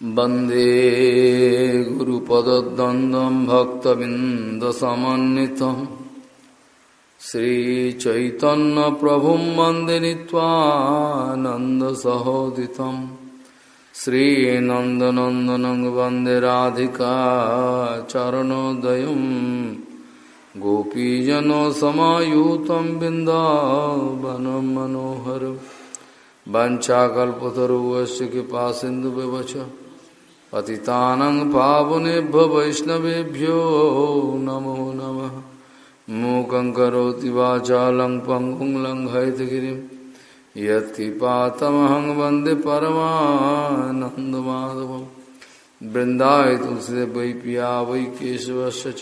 वंदे गुरुपदद्वन्द्वं भक्तबिन्दसमन्वितम् श्रीचैतन्यप्रभुं वंदे नीत्वानन्दसहोदितम् श्रीनन्दनन्दनं वंदे राधिका चरणोदयम् गोपीजनसमायुतं बिन्दावनं मनोहरम् वञ्चाकल्पतरुवस्य कृपा सिन्धुव्यवच पतितानं पावनेभ्य वैष्णवेभ्यो नमो नमः। मूकं करोति वाचालं पङ्गुं लङ्घयतगिरिं। यत्कृपातमहं वंदे परमानन्दमाधवं। बृन्दाय तुलसीदेव वै पिया वै केशवस्य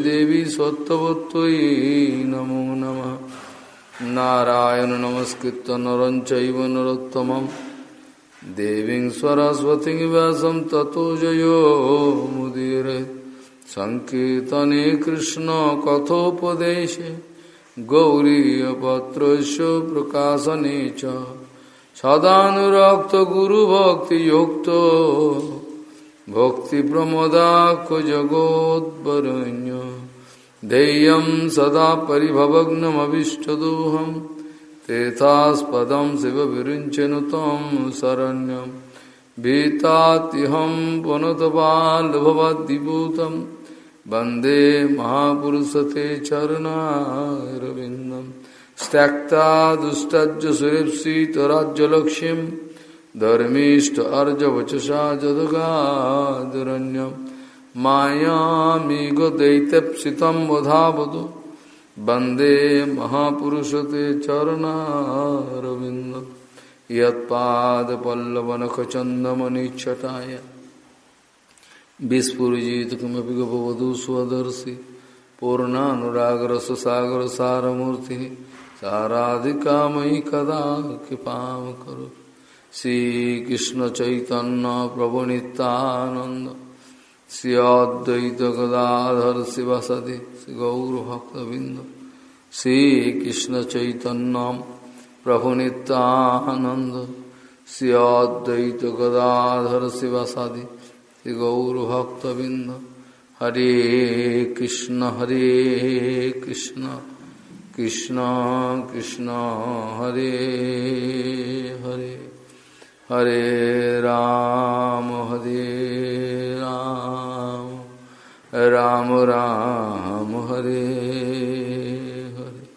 देवी स्वत्ववत्त्वयि नमो नमः। नारायण नमस्कृत नर चैव नरोत्तमम्। देवी सरस्वती व्यास ततो जयो मुदीर। संकर्तने कृष्ण कथोपदेश गौरीपत्र प्रकाशने सदाक्त गुरुभक्ति भक्ति प्रमोदा जगोदरण्य धैर्य सदा पिभवग्नमीष्टदोहम तेथास्पदं शिवविरुञ्चनु तं शरण्यं। भीतात्यहं पुनतपाल्भवद्विभूतं वंदे महापुरुषते चरणारविन्दं। त्यक्ता दुस्तज्ज सुरेप्सितराज्यलक्ष्यं धर्मीष्ट अर्जवचसा जदगादरण्यम् मायामेघदैत्यप्सितं वधावतु। वंदे महापुरुषते चरणारविन्द। यत्पादपल्लवनखचन्दमनिच्छटाय। विस्फुरिजित किमपि गपवधू स्वदर्शि। पूर्णानुरागरससागरसारमूर्तिः। साराधिका मयि कदा कृपां करो। श्रीकृष्णचैतन्यप्रभुनितानन्द श्री अद्वैत गदाधर शिवसदि गौरभक्तबिंद श्रीकृष्ण चैतन्य प्रभु नित्यानंद श्री अद्वैत गदाधर शिवसदि श्री गौरभक्तबिंद हरे कृष्ण हरे कृष्ण। कृष्ण कृष्ण, हरे हरे। हरे राम हरे राम। राम राम हरे हरे।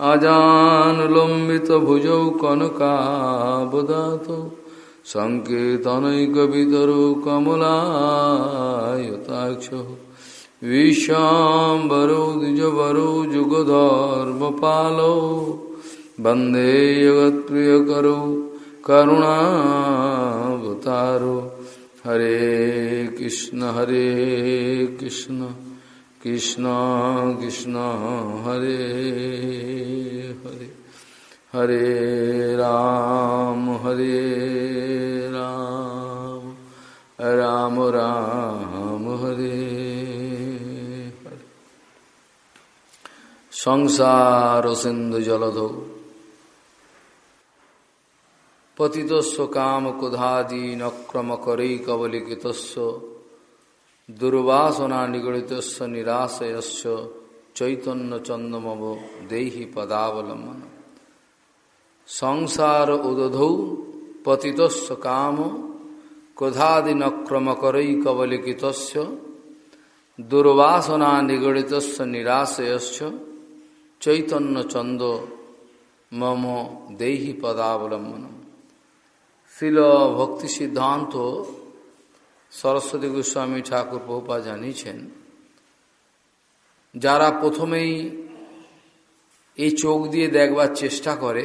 अजानुलम्बितभुजौ कनकाबदातो सङ्केतनैकवितरो कमलायताक्षो। विश्वाम्बरो द्विजवरो जुगधर्मपालो वंदे जगत्प्रियकरो करुणावतारो। हरे कृष्ण हरे कृष्ण कृष्ण कृष्ण, हरे हरे। हरे राम हरे राम। राम राम, हरे हरे। संसार सिंधु जलधौ। पतितस्व काम कुधादि नक्रम करई कबलिकितस्व दुर्वासना निगड़ित निराशयस्य चैतन्य चंदमव देहि पदावलंबन संसार उदधौ पतितस्व काम क्रोधादि नक्रम करई कबलिकितस्य दुर्वासना निगड़ित निराशयस्य चैतन्य चंद मम देहि पदावलंबनम শিল ভক্তি সিদ্ধান্ত সরস্বতী গোস্বামী ঠাকুর প্রভুপা জানিয়েছেন, যারা প্রথমেই এই চোখ দিয়ে দেখবার চেষ্টা করে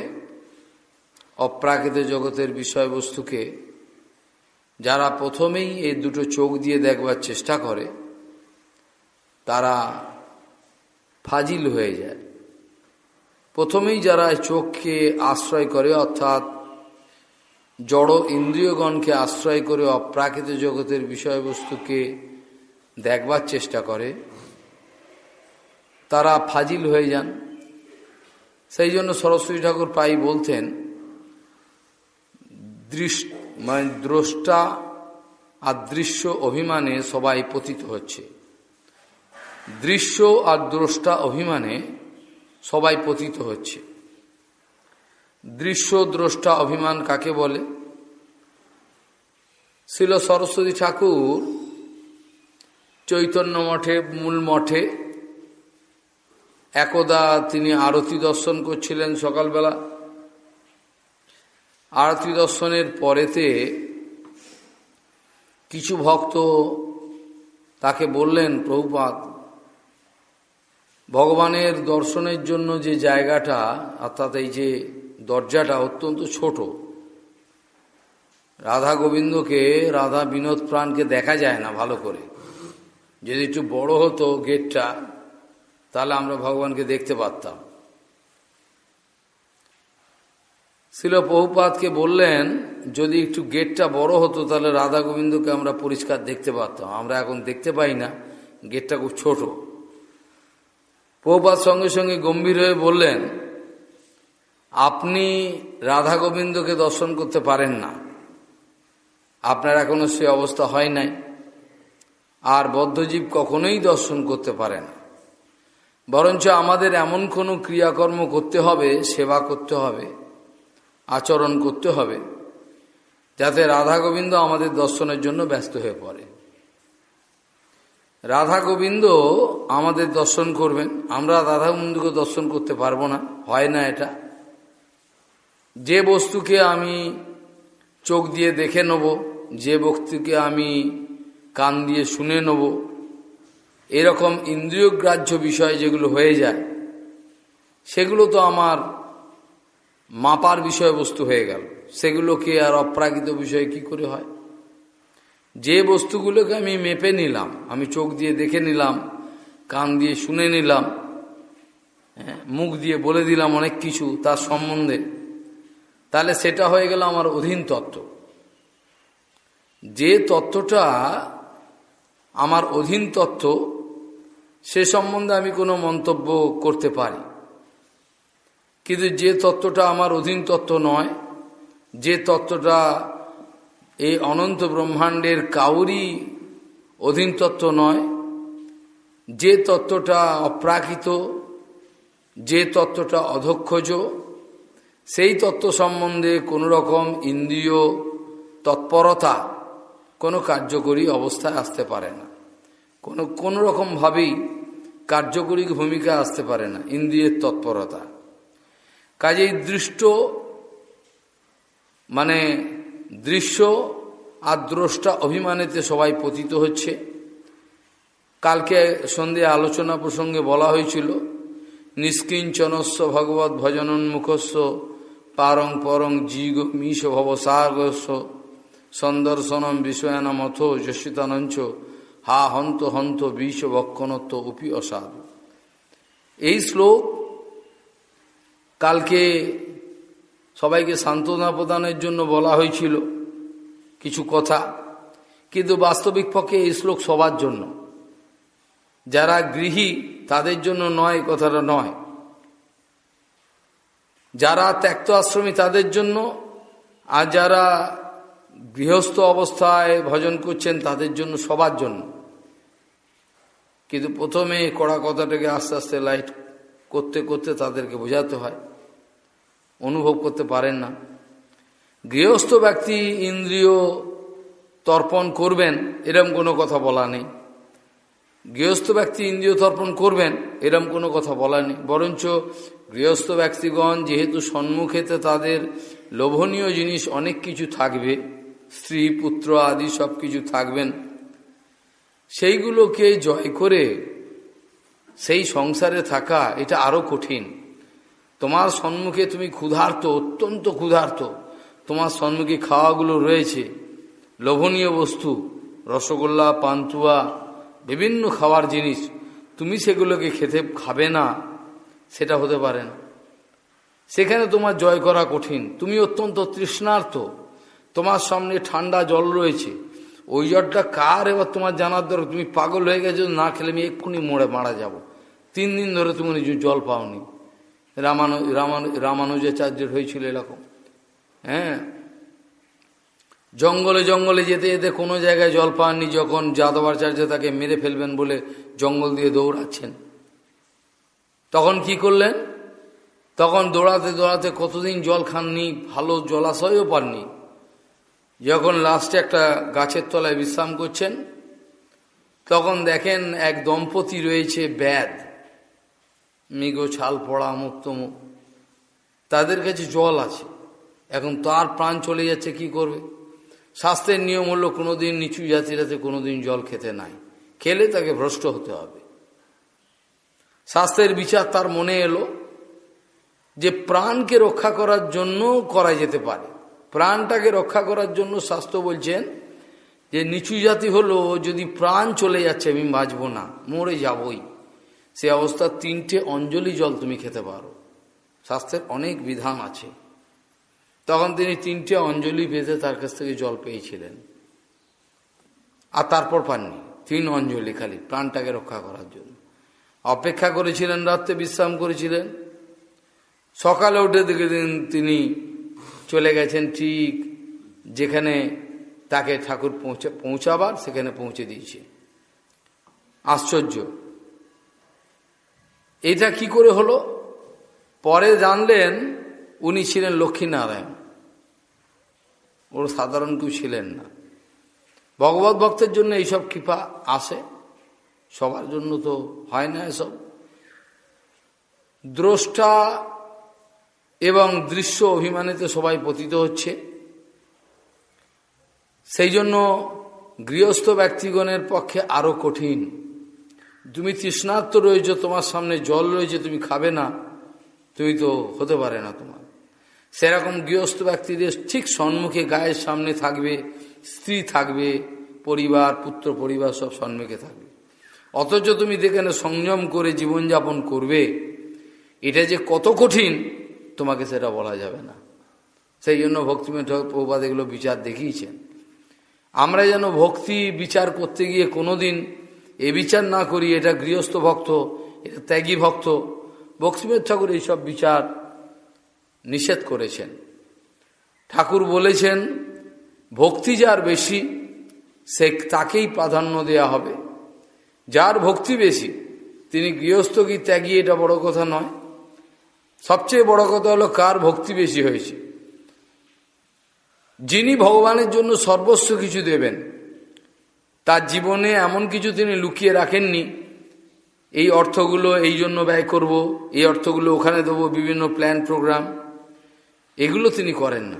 অপ্রাকৃত জগতের বিষয়বস্তুকে, যারা প্রথমেই এই দুটো চোখ দিয়ে দেখবার চেষ্টা করে, তারা ফাজিল হয়ে যায়। প্রথমেই যারা চোখকে আশ্রয় করে, অর্থাৎ জড় ইন্দ্রিয়গণকে আশ্রয় করে অপ্রাকৃত জগতের বিষয়বস্তুকে দেখবার চেষ্টা করে। তারা ফাজিল হয়ে যান। সেই জন্য সরস্বতী ঠাকুর প্রায় বলতেন মানে দ্রষ্টা আদৃশ্য অভিমানে সবাই পতিত হচ্ছে। দৃশ্য আর দ্রষ্টা অভিমানে সবাই পতিত হচ্ছে। দৃশ্য দ্রষ্টা অভিমান কাকে বলে? ছিল সরস্বতী ঠাকুর, চৈতন্য মঠে, মূল মঠে। একদা তিনি আরতি দর্শন করছিলেন সকালবেলা। আরতি দর্শনের পরেতে কিছু ভক্ত তাকে বললেন প্রভুপাত ভগবানের দর্শনের জন্য যে জায়গাটা, অর্থাৎ এই যে দরজাটা অত্যন্ত ছোট। রাধা গোবিন্দকে, রাধা বিনোদ প্রাণকে দেখা যায় না ভালো করে। যদি একটু বড় হতো গেটটা, তাহলে আমরা ভগবানকে দেখতে পারতাম। শিল বহুপাতকে বললেন, যদি একটু গেটটা বড় হতো, তাহলে রাধা গোবিন্দকে আমরা পরিষ্কার দেখতে পারতাম। আমরা এখন দেখতে পাই না, গেটটা খুব ছোট। বহুপাত সঙ্গে সঙ্গে গম্ভীর হয়ে বললেন আপনি রাধা গোবিন্দকে দর্শন করতে পারেন না। আপনার এখনও সে অবস্থা হয় নাই। আর বদ্ধজীব কখনোই দর্শন করতে পারে না। বরঞ্চ আমাদের এমন কোনো ক্রিয়াকর্ম করতে হবে, সেবা করতে হবে, আচরণ করতে হবে, যাতে রাধা গোবিন্দ আমাদের দর্শনের জন্য ব্যস্ত হয়ে পড়ে। রাধা গোবিন্দ আমাদের দর্শন করবেন। আমরা রাধা গোবিন্দকে দর্শন করতে পারব না। হয় না এটা? যে বস্তুকে আমি চোখ দিয়ে দেখে নেব যে বস্তুকে আমি কান দিয়ে শুনে নেব এরকম ইন্দ্রিয়গ্রাহ্য বিষয় যেগুলো হয়ে যায় সেগুলো তো আমার মাপার বিষয়বস্তু হয়ে গেল। সেগুলোকে আর অপ্রাকৃত বিষয় কি করে হয়? যে বস্তুগুলোকে আমি মেপে নিলাম আমি চোখ দিয়ে দেখে নিলাম কান দিয়ে শুনে নিলাম হ্যাঁ, মুখ দিয়ে বলে দিলাম অনেক কিছু তার সম্বন্ধে তাহলে সেটা হয়ে গেল আমার অধীন তত্ত্ব। যে তত্ত্বটা আমার অধীন তত্ত্ব, সে সম্বন্ধে আমি কোনো মন্তব্য করতে পারি। কিন্তু যে তত্ত্বটা আমার অধীন তত্ত্ব নয়, যে তত্ত্বটা এই অনন্ত ব্রহ্মাণ্ডের কাউরি অধীন তত্ত্ব নয়, যে তত্ত্বটা অপ্রাকৃত, যে তত্ত্বটা অধক্ষজ সেই তত্ত্ব সম্বন্ধে কোনো রকম ইন্দ্রিয় তৎপরতা কোনো কার্যকরী অবস্থায় আসতে পারে না। কোনো কোনো রকমভাবেই কার্যকরী ভূমিকা আসতে পারে না, ইন্দ্রিয়ের তৎপরতা। কাজেই দৃষ্ট মানে দৃশ্য আর দ্রষ্টা অভিমানেতে সবাই পতিত হচ্ছে। কালকে সন্ধে আলোচনা প্রসঙ্গে বলা হয়েছিল, নিষ্কিঞ্চনস্ব ভগবত ভজনোন্মুখস্ব পারং পরং জিগ মিশ ভবসাগস্য সন্দর্শনম বিষয়ানমথ যশিতানঞ্চ হা হন্ত হন্ত বিষ বক্ষণত্ব উপি অসাধু। এই শ্লোক কালকে সবাইকে সান্ত্বনা প্রদানের জন্য বলা হয়েছিল কিছু কথা, কিন্তু বাস্তবিক পক্ষে এই শ্লোক সবার জন্য। যারা গৃহী তাদের জন্য নয়, কথাটা নয়। যারা ত্যক্ত আশ্রমী তাদের জন্য, আর যারা গৃহস্থ অবস্থায় ভজন করছেন তাদের জন্য সবার জন্য। কিন্তু প্রথমে কড়া কথাটাকে আস্তে আস্তে লাইট করতে করতে তাদেরকে বোঝাতে হয়। অনুভব করতে পারেন না। গৃহস্থ ব্যক্তি ইন্দ্রিয় তর্পণ করবেন, এরম কোনো কথা বলা নেই। গৃহস্থ ব্যক্তি ইন্দ্রিয় তর্পণ করবেন, এরম কোনো কথা বলা নেই। বরঞ্চ গৃহস্থ ব্যক্তিগণ যেহেতু সম্মুখেতে তাদের লোভনীয় জিনিস অনেক কিছু থাকবে, স্ত্রী, পুত্র আদি সব কিছু থাকবেন, সেইগুলোকে জয় করে সেই সংসারে থাকা এটা আরও কঠিন। তোমার সম্মুখে তুমি ক্ষুধার্ত, অত্যন্ত ক্ষুধার্ত। তোমার সম্মুখে খাওয়াগুলো রয়েছে, লোভনীয় বস্তু, রসগোল্লা, পান্তুয়া, বিভিন্ন খাওয়ার জিনিস। তুমি সেগুলোকে খেতে খাবে না। সেটা হতে পারে না। সেখানে তোমার জয় করা কঠিন। তুমি অত্যন্ত তৃষ্ণার্থ তোমার সামনে ঠান্ডা জল রয়েছে। ওই জলটা কার? এবার তোমার জানার দরকার। তুমি পাগল হয়ে গেছো, না খেলে আমি এক্ষুনি মরে মারা যাব। তিন দিন ধরে তুমি জল পাওনি। রামানু রামানু, রামানুজাচার্যের হয়েছিল এরকম। হ্যাঁ? জঙ্গলে জঙ্গলে যেতে যেতে কোনো জায়গায় জল পাননি যখন যাদবাচার্য তাকে মেরে ফেলবেন বলে জঙ্গল দিয়ে দৌড়াচ্ছেন। তখন কি করলেন? তখন দৌড়াতে দৌড়াতে কতদিন জল খাননি, ভালো জলাশয়ও পাননি। যখন লাস্টে একটা গাছের তলায় বিশ্রাম করছেন, তখন দেখেন এক দম্পতি রয়েছে ব্যাদ মৃগ, ছাল, পড়া মুক্তমুখ তাদের কাছে জল আছে। এখন তার প্রাণ চলে যাচ্ছে, কি করবে? শাস্ত্রের নিয়ম হলো কোনোদিন নিচু জাতিরাতে কোনোদিন জল খেতে নাই। খেলে তাকে ভ্রষ্ট হতে হবে। শাস্ত্রের বিচার তার মনে এলো যে প্রাণকে রক্ষা করার জন্য করা যেতে পারে। প্রাণটাকে রক্ষা করার জন্য শাস্ত্র বলছেন যে নিচু জাতি হলো যদি প্রাণ চলে যাচ্ছে, আমি বাঁচবো না, মরে যাবই। সে অবস্থার তিনটে অঞ্জলি জল তুমি খেতে পারো। স্বাস্থ্যের অনেক বিধান আছে। তখন তিনি তিনটে অঞ্জলি বেঁধে তার কাছ থেকে জল পেয়েছিলেন। আর তারপর পাননি। তিন অঞ্জলি খালি প্রাণটাকে রক্ষা করার জন্য। অপেক্ষা করেছিলেন, রাত্রে বিশ্রাম করেছিলেন। সকালে উঠে দেখে তিনি চলে গেছেন ঠিক যেখানে তাকে ঠাকুর পৌঁছে পৌঁছাবার সেখানে পৌঁছে দিয়েছে। আশ্চর্য। এটা কি করে হলো? পরে জানলেন উনি ছিলেন লক্ষ্মীনারায়ণ। ওর সাধারণ কেউ ছিলেন না। ভগবত ভক্তের জন্য এইসব কৃপা আসে। সবার জন্য তো হয় না এসব। দ্রষ্টা এবং দৃশ্য অভিমানেতে সবাই পতিত হচ্ছে। সেই জন্য গৃহস্থ ব্যক্তিগণের পক্ষে আরও কঠিন। তুমি তৃষ্ণার্ত রয়েছে, তোমার সামনে জল রয়েছে, তুমি খাবে না, তুমি তো হতে পারে না তোমার। সেরকম গৃহস্থ ব্যক্তিদের ঠিক সম্মুখে গায়ের সামনে থাকবে, স্ত্রী থাকবে, পরিবার, পুত্র, পরিবার সব সম্মুখে থাকবে। অথচ তুমি যেখানে সংযম করে জীবনযাপন করবে। এটা যে কত কঠিন, তোমাকে সেটা বলা যাবে না। সেই জন্য ভক্তিমেঠ প্রবাদ এগুলো বিচার দেখিয়েছেন। আমরা যেন ভক্তি বিচার করতে গিয়ে কোনোদিন এ বিচার না করি, এটা গৃহস্থ ভক্ত, এটা ত্যাগী ভক্ত, ভক্তিমের ঠাকুর এইসব বিচার নিষেধ করেছেন। ঠাকুর বলেছেন, ভক্তি যার বেশি, সে তাকেই প্রাধান্য দেয়া হবে। যার ভক্তি বেশি, তিনি গৃহস্থ কি ত্যাগী, এটা বড় কথা নয়। সবচেয়ে বড় কথা হলো কার ভক্তি বেশি হয়েছে। যিনি ভগবানের জন্য সর্বস্ব কিছু দেবেন, তার জীবনে এমন কিছু তিনি লুকিয়ে রাখেননি। এই অর্থগুলো এই জন্য ব্যয় করব, এই অর্থগুলো ওখানে দেবো, বিভিন্ন প্ল্যান, প্রোগ্রাম। এগুলো তিনি করেন না।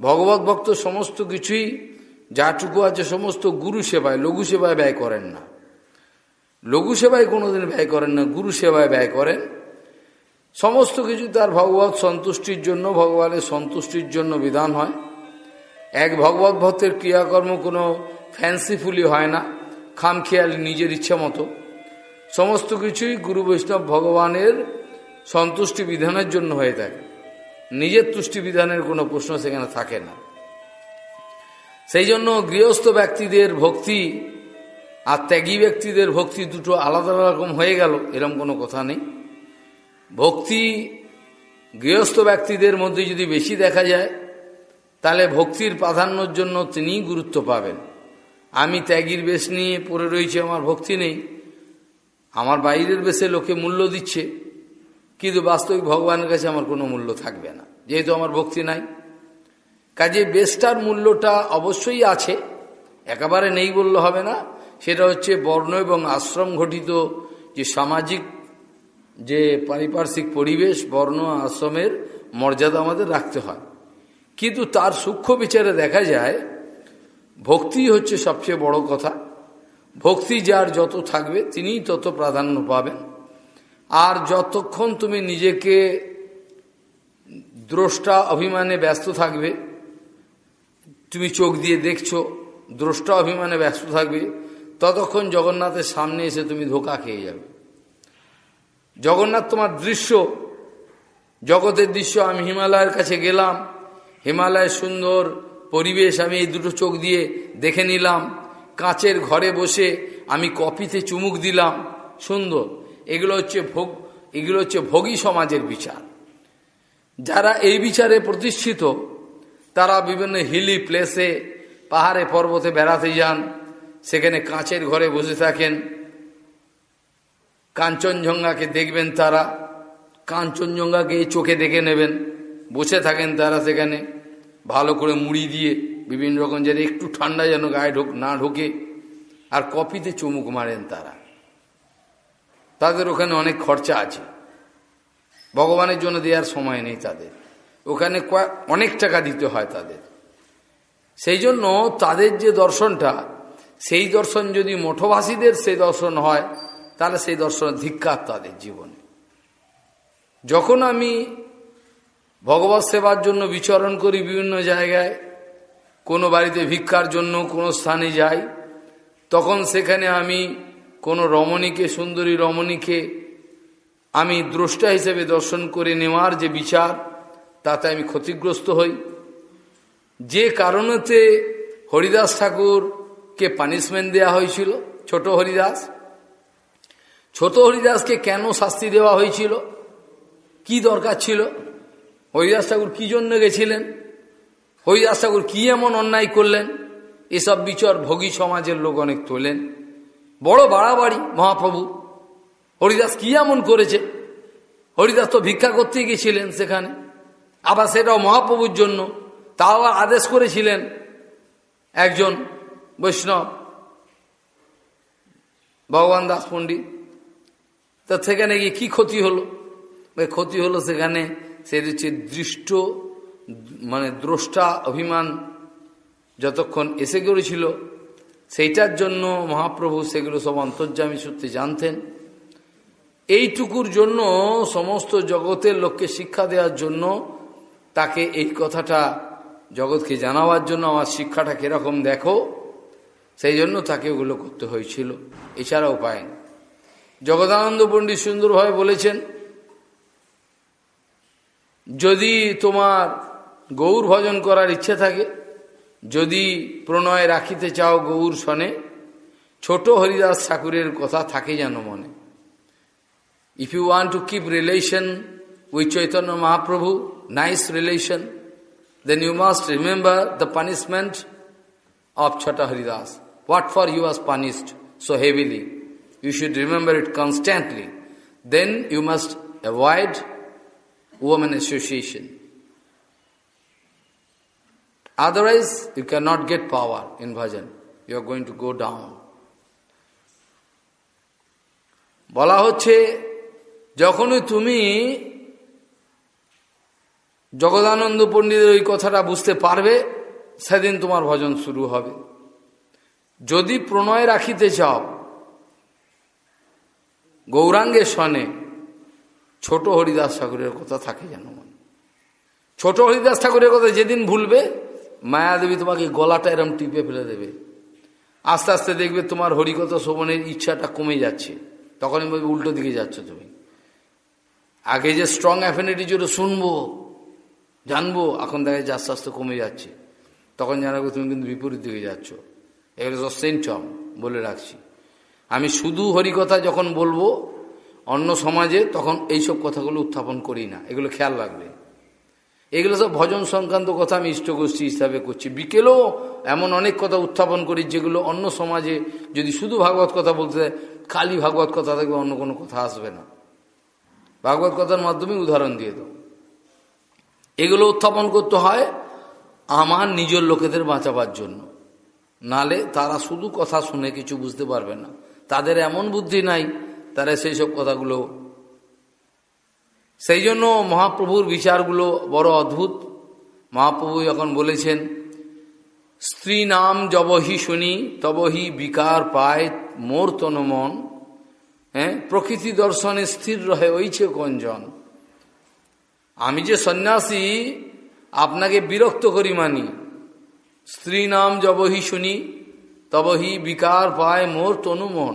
ভগবত ভক্ত সমস্ত কিছুই, যাটুকু আছে, সমস্ত গুরু সেবায়, লঘু সেবায় ব্যয় করেন না। লঘু সেবায় কোনোদিন ব্যয় করেন না, গুরু সেবায় ব্যয় করেন। সমস্ত কিছু তার ভগবত সন্তুষ্টির জন্য, ভগবানের সন্তুষ্টির জন্য বিধান হয়। এক ভগবত ভক্তের ক্রিয়াকর্ম কোনো ফ্যান্সিফুলি হয় না, খামখেয়াল নিজের ইচ্ছা মতো। সমস্ত কিছুই গুরু বৈষ্ণব ভগবানের সন্তুষ্টি বিধানের জন্য হয়ে থাকে। নিজের তুষ্টি বিধানের কোনো প্রশ্ন সেখানে থাকে না। সেই জন্য গৃহস্থ ব্যক্তিদের ভক্তি আর ত্যাগী ব্যক্তিদের ভক্তি দুটো আলাদা রকম হয়ে গেল, এরম কোনো কথা নেই। ভক্তি গৃহস্থ ব্যক্তিদের মধ্যে যদি বেশি দেখা যায়, তাহলে ভক্তির প্রাধান্যর জন্য তিনিই গুরুত্ব পাবেন। আমি ত্যাগীর বেশ নিয়ে পড়ে রয়েছি, আমার ভক্তি নেই। আমার বাইরের বেশে লোকে মূল্য দিচ্ছে, কিন্তু বাস্তবিক ভগবানের কাছে আমার কোনো মূল্য থাকবে না, যেহেতু আমার ভক্তি নাই। কাজে বেশটার মূল্যটা অবশ্যই আছে, একেবারে নেই বললে হবে না। সেটা হচ্ছে বর্ণ এবং আশ্রম ঘটিত যে সামাজিক যে পারিপার্শ্বিক পরিবেশ, বর্ণ, আশ্রমের মর্যাদা আমাদের রাখতে হয়। কিন্তু তার সূক্ষ্ম বিচারে দেখা যায়, ভক্তি হচ্ছে সবচেয়ে বড় কথা। ভক্তি যার যত থাকবে, তিনিই তত প্রাধান্য পাবেন। আর যতক্ষণ তুমি নিজেকে দ্রষ্টা অভিমানে ব্যস্ত থাকবে, তুমি চোখ দিয়ে দেখছ, দ্রষ্টা অভিমানে ব্যস্ত থাকবে ততক্ষণ জগন্নাথের সামনে এসে তুমি ধোকা খেয়ে যাবে। জগন্নাথ তোমার দৃশ্য, জগতের দৃশ্য, আমি হিমালয়ের কাছে গেলাম হিমালয়ের সুন্দর পরিবেশ, আমি এই দুটো চোখ দিয়ে দেখে নিলাম, কাঁচের ঘরে বসে আমি কপিতে চুমুক দিলাম, সুন্দর। এগুলো হচ্ছে ভোগ, এগুলো হচ্ছে ভোগী সমাজের বিচার। যারা এই বিচারে প্রতিষ্ঠিত, তারা বিভিন্ন হিলি প্লেসে, পাহাড়ে, পর্বতে বেড়াতে যান সেখানে কাঁচের ঘরে বসে থাকেন। কাঞ্চনজঙ্ঘাকে দেখবেন তারা। কাঞ্চনজঙ্ঘাকে এই চোখে দেখে নেবেন। বসে থাকেন তারা সেখানে। ভালো করে মুড়ি দিয়ে বিভিন্ন রকম যেন একটু ঠান্ডা যেন গায়ে ঢোক না ঢোকে। আর কপিতে চুমুক মারেন তারা। তাদের ওখানে অনেক খরচা আছে। ভগবানের জন্য দেওয়ার সময় নেই তাদের। ওখানে অনেক টাকা দিতে হয় তাদের। সেই জন্য তাদের যে দর্শনটা সেই দর্শন যদি মঠবাসীদের সেই দর্শন হয়, তাহলে সেই দর্শন ধিক্কার তাদের জীবনে। যখন আমি ভগবত সেবার জন্য বিচরণ করি বিভিন্ন জায়গায়, কোনো বাড়িতে ভিক্ষার জন্য কোনো স্থানে যাই, তখন সেখানে আমি কোনো রমণীকে, সুন্দরী রমণীকে আমি দ্রষ্টা হিসেবে দর্শন করে নেওয়ার যে বিচার, তাতে আমি ক্ষতিগ্রস্ত হই। যে কারণেতে হরিদাস ঠাকুরকে পানিশমেন্ট দেওয়া হয়েছিল? ছোট হরিদাস। ছোট হরিদাসকে কেন শাস্তি দেওয়া হয়েছিল? কি দরকার ছিল? হরিদাস ঠাকুর কী জন্য গেছিলেন? হরিদাস ঠাকুর কী এমন অন্যায় করলেন? এসব বিচার ভোগী সমাজের লোক অনেক তোলেন। বড় বাড়াবাড়ি মহাপ্রভু। হরিদাস কি এমন করেছে? হরিদাস তো ভিক্ষা করতে গেছিলেন সেখানে। আবার সেটাও মহাপ্রভুর জন্য। তাও আদেশ করেছিলেন একজন বৈষ্ণব, ভগবান দাস পণ্ডিত, তা সেখানে গিয়ে কী ক্ষতি হলো? ক্ষতি হলো সেখানে সে হচ্ছে দৃষ্ট মানে দ্রষ্টা অভিমান যতক্ষণ এসে করেছিল সেইটার জন্য মহাপ্রভু সেগুলো সব অন্তর্যামী সূত্রে জানতেন। এইটুকুর জন্য সমস্ত জগতের লোককে শিক্ষা দেওয়ার জন্য, তাকে এই কথাটা জগৎকে জানাবার জন্য আমার শিক্ষাটা কীরকম দেখো সেই জন্য তাকে ওগুলো করতে হয়েছিল। এছাড়া উপায় নেই। জগদানন্দ পণ্ডিত সুন্দরভাবে বলেছেন, যদি তোমার গৌর ভজন করার ইচ্ছে থাকে, যদি প্রণয় রাখিতে চাও গৌর সনে, ছোট হরিদাস ঠাকুরের কথা থাকে যেন মনে। If you want to keep relation with Chaitanya Mahaprabhu nice relation then you must remember the punishment of Chota Haridas. What for he was punished so heavily. You should remember it constantly. Then you must avoid woman association. Otherwise, you cannot get power in bhajan. You are going to go down. বলা হচ্ছে যখনই তুমি জগদানন্দ পণ্ডিতের ওই কথাটা বুঝতে পারবে সেদিন তোমার ভজন শুরু হবে যদি প্রণয় রাখিতে চাও গৌরাঙ্গের সনে ছোট হরিদাস ঠাকুরের কথা থাকে যেন মনে। ছোট হরিদাস ঠাকুরের কথা যেদিন ভুলবে, মায়াদেবী তোমাকে গলাটা এরম টিপে ফেলে দেবে। আস্তে আস্তে দেখবে তোমার হরিকথা শোভনের ইচ্ছাটা কমে যাচ্ছে। তখনই বলবে, উল্টো দিকে যাচ্ছ তুমি। আগে যে স্ট্রং অ্যাফিনিটি ছিল শুনব, জানব, এখন দেখা যাচ্ছে আস্তে আস্তে কমে যাচ্ছে। তখন জানাব তুমি কিন্তু বিপরীত দিকে যাচ্ছ। এগুলো সব সেন্টম বলে রাখছি। আমি শুধু হরিকথা যখন বলব, অন্য সমাজে তখন এইসব কথাগুলো উত্থাপন করি না। এগুলো খেয়াল রাখবে। এগুলো সব ভজন সংক্রান্ত কথা আমি ইষ্টগোষ্ঠী হিসাবে করছি। বিকেলেও এমন অনেক কথা উত্থাপন করি যেগুলো অন্য সমাজে যদি শুধু ভাগবত কথা বলতে খালি ভাগবত কথা থাকবে অন্য কোনো কথা আসবে না। ভাগবত কথার মাধ্যমে উদাহরণ দিয়ে দাও। এগুলো উত্থাপন করতে হয় আমার নিজের লোকেদের বাঁচাবার জন্য। নালে তারা শুধু কথা শুনে কিছু বুঝতে পারবে না। তাদের এমন বুদ্ধি নাই, তারা সেই সব কথাগুলো সেই জন্য মহাপ্রভুর বিচারগুলো বড় অদ্ভুত। মহাপ্রভু যখন বলেছেন, স্ত্রী নাম জবহি শুনি তবহি বিকার পায় মোর তন মন। হ্যাঁ প্রকৃতি দর্শনে স্থির রহে ওইছে কঞ্জন। আমি যে সন্ন্যাসী, আপনাকে বিরক্ত করি মানি। স্ত্রী নাম জবহি শুনি, তবহি বিকার পায় মোর তনুমন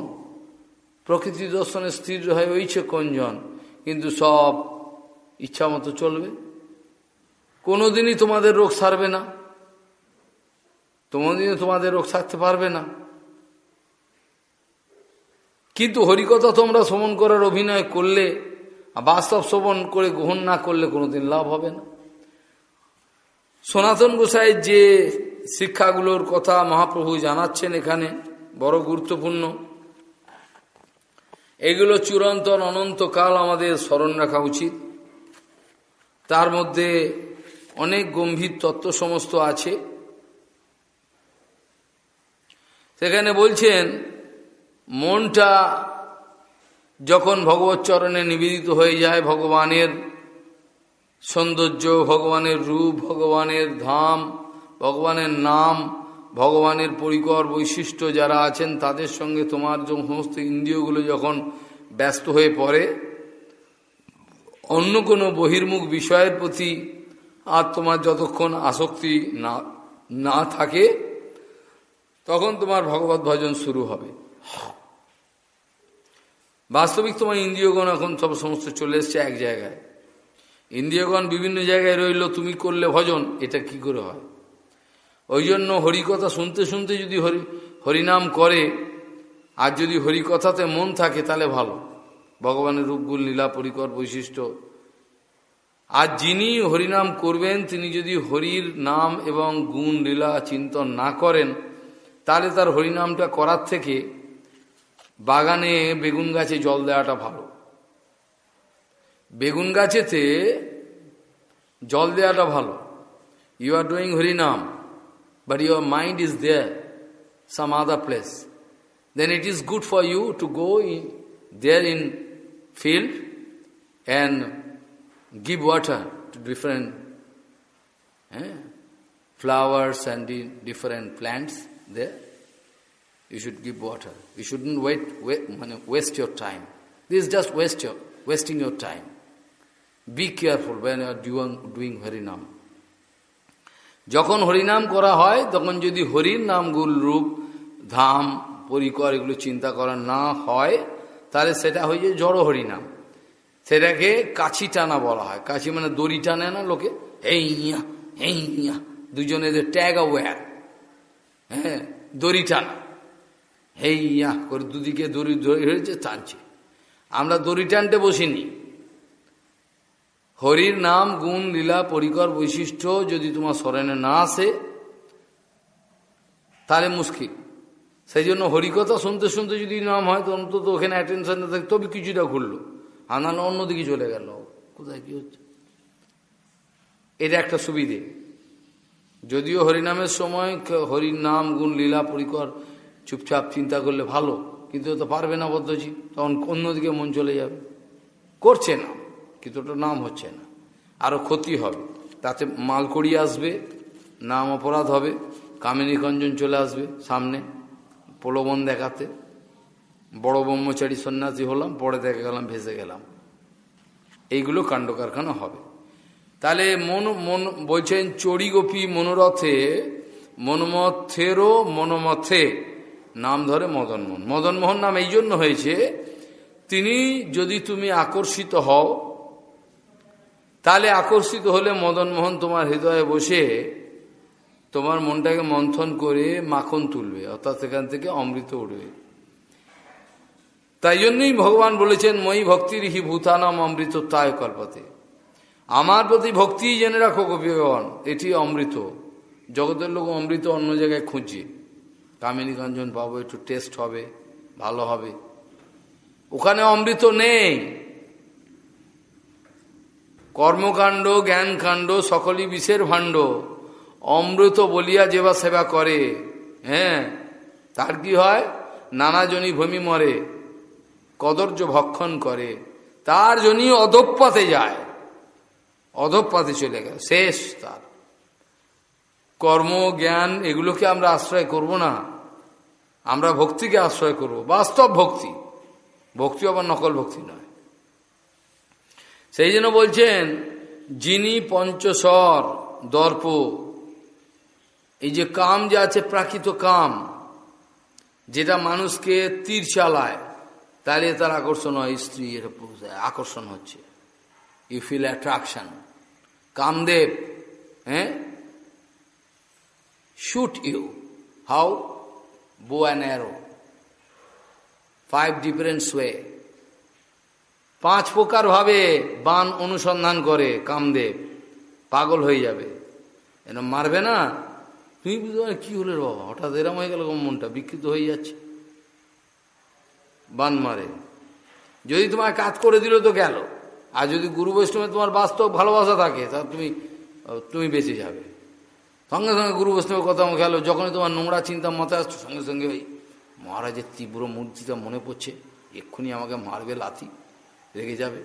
প্রকৃতি দর্শনে স্থির হয়ে ওইছে কঞ্জন কিন্তু সব ইচ্ছা মতো চলবে। কোনোদিনই তোমাদের রোগ সারবে না, কোনোদিনই তোমাদের রোগ সারতে পারবে না। কিন্তু হরিকথা তোমরা শ্রমণ করার অভিনয় করলে বাস্তব শ্রবণ করে গ্রহণ না করলে কোনোদিন লাভ হবে না। সনাতন গোসাইয়ের যে শিক্ষাগুলোর কথা মহাপ্রভু জানাচ্ছেন এখানে, বড় গুরুত্বপূর্ণ। এগুলো চিরন্তন অনন্তকাল আমাদের স্মরণ রাখা উচিত। তার মধ্যে অনেক গম্ভীর তত্ত্ব সমস্ত আছে। সেখানে বলছেন, মনটা যখন ভগবত চরণে নিবেদিত হয়ে যায়, ভগবানের সৌন্দর্য, ভগবানের রূপ, ভগবানের ধাম ভগবানের নাম, ভগবানের পরিকর বৈশিষ্ট্য যারা আছেন, তাদের সঙ্গে তোমার যে সমস্ত ইন্দ্রিয়গুলো যখন ব্যস্ত হয়ে পড়ে, অন্য কোনো বহির্মুখ বিষয়ের প্রতি আর তোমার যতক্ষণ আসক্তি না না থাকে, তখন তোমার ভগবত ভজন শুরু হবে। বাস্তবিক তোমার ইন্দ্রিয়গণ এখন সব সমস্ত চলে এসছে এক জায়গায়। ইন্দ্রিয়গণ বিভিন্ন জায়গায় রইল, তুমি করলে ভজন, এটা কি করে হয়? ওই জন্য হরিকথা শুনতে শুনতে যদি হরি, হরিনাম করে, আর যদি হরিকথাতে মন থাকে তাহলে ভালো। ভগবানের রূপগুল লীলা, পরিকর, বৈশিষ্ট্য। আর যিনি হরিনাম করবেন, তিনি যদি হরির নাম এবং গুণ, লীলা, চিন্তন না করেন, তাহলে তার হরিনামটা করার থেকে বাগানে বেগুন গাছে জল দেওয়াটা ভালো। বেগুন গাছেতে জল দেওয়াটা ভালো। You are doing harinam. But your mind is there, some other place, then it is good for you to go in, there in field and give water to different eh, flowers and different plants there. You should give water. You shouldn't wait, wait waste your time. This is just waste your, wasting your time. Be careful when you are doing, doing Harinam. যখন হরিনাম করা হয়, তখন যদি হরির নাম গুল রূপ, ধাম, পরিকর এগুলো চিন্তা করা না হয়, তাহলে সেটা হয়ে যায় জড় হরিনাম। সেটাকে কাছি টানা বলা হয়। কাছি মানে দড়ি টানে না লোকে। এই ইয়া এই ইয়া। দুজনে ট্যাগ ওয়ার হ্যাঁ দড়ি টানা। হেই ইয়া, করে দুদিকে দড়ি ধরে হয়েছে টানছে। আমরা দড়ি টানতে বসিনি। হরির নাম, গুণ, লীলা, পরিকর, বৈশিষ্ট্য যদি তোমার স্মরণে না আসে, তাহলে মুশকিল। সেই জন্য হরিকথা শুনতে শুনতে যদি নাম হয়, তো অন্তত ওখানে অ্যাটেনশন না থাকে, তবে কিছুটা ঘুরলো। আর নাহলে অন্যদিকে চলে গেল। কোথায়, কি হচ্ছে? এটা একটা সুবিধে। যদিও হরিনামের সময় হরির নাম, গুণ, লীলা, পরিকর চুপচাপ চিন্তা করলে ভালো, কিন্তু তো পারবে না বদ্ধজি, তখন অন্যদিকে মন চলে যাবে। করছে না। কিন্তু ওটা নাম হচ্ছে না। আরও ক্ষতি হবে। তাতে মালকড়ি আসবে, নাম অপরাধ হবে কামিনী কঞ্জন চলে আসবে সামনে, প্রলোভন দেখাতে। বড় ব্রহ্মচারী সন্ন্যাসী হলাম, পরে দেখে গেলাম, ভেসে গেলাম। এইগুলো কাণ্ড কারখানা হবে। তাহলে মন মন, বলছেন চড়িগোপী মনোরথে, মনমথেরও মনোমথে, নাম ধরে মদনমোহন। মদনমোহন নাম এই জন্য হয়েছে, তিনি যদি তুমি আকর্ষিত হও তাহলে আকর্ষিত হলে মদনমোহন তোমার হৃদয়ে বসে তোমার মনটাকে মন্থন করে মাখন তুলবে, অর্থাৎ সেখান থেকে অমৃত উঠবে তাই জন্যই ভগবান বলেছেন, মই ভক্তির হি ভূতানাম অমৃত তায় কল্পতে। আমার প্রতি ভক্তি জেনে রাখো গোপীগণ, এটি অমৃত। জগতের লোক অমৃত অন্য জায়গায় খুঁজছে। কামিনী পাবো, একটু টেস্ট হবে, ভালো হবে। ওখানে অমৃত নেই। কর্মকাণ্ড, জ্ঞানকাণ্ড, সকলই বিষের ভাণ্ড। অমৃত বলিয়া যেবা সেবা করে হ্যাঁ? তার কি হয়? নানাজনী ভূমি মরে কদর্য ভক্ষণ করে। তার জনই অধপাতে যায়। অধপাতে চলে গেল, শেষ তার। কর্ম, জ্ঞান, এগুলোকে আমরা আশ্রয় করব না। আমরা ভক্তিকে আশ্রয় করব। বাস্তব ভক্তি। ভক্তি আবার নকল ভক্তি নয়। সেই জন্য বলছেন, যিনি পঞ্চস্বর, দর্প, এই যে কাম যে আছে প্রাকৃত কাম, যেটা মানুষকে তীর চালায়, তাহলে তার আকর্ষণ হয় স্ত্রী আকর্ষণ হচ্ছে। ইউ ফিল অ্যাট্রাকশন কামদেব হ্যাঁ? Shoot you how bow and arrow five different way পাঁচ প্রকার ভাবে বান অনুসন্ধান করে, কামদেব। পাগল হয়ে যাবে। এরম মারবে না। তুমি বুঝতে কী হলো বাবা? হঠাৎ এরম হয়ে গেল মনটা বিকৃত হয়ে যাচ্ছে। বান মারে। যদি তোমার কাজ করে দিল তো গেল। আর যদি গুরু বৈষ্ণবে তোমার বাস্তব ভালোবাসা থাকে, তা তুমি তুমি বেঁচে যাবে। সঙ্গে সঙ্গে গুরু বৈষ্ণবের কথা গেল যখনই তোমার নোংরা চিন্তা মাথায় আসছো, সঙ্গে সঙ্গে ওই মহারাজের তীব্র মূর্তিটা মনে পড়ছে। এক্ষুনি আমাকে মারবে লাথি। রেগে যাবে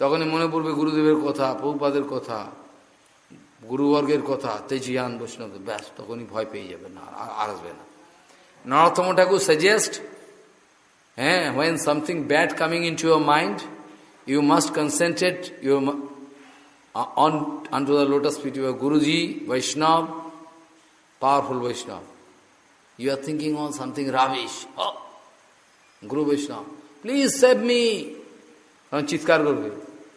তখনই মনে পড়বে গুরুদেবের কথা প্রভুপাদের কথা গুরুবর্গের কথা তেজিয়ান বৈষ্ণব ব্যাস তখনই ভয় পেয়ে যাবে না আর আসবে না নরোত্তম ঠাকুর সাজেস্ট হ্যাঁ something bad coming into your mind you must concentrate your on unto the lotus feet of your Guruji, Vaishnav, powerful Vaishnav. You are thinking on something rubbish. Oh, Guru Vaishnav, please save me. চিৎকার করবে।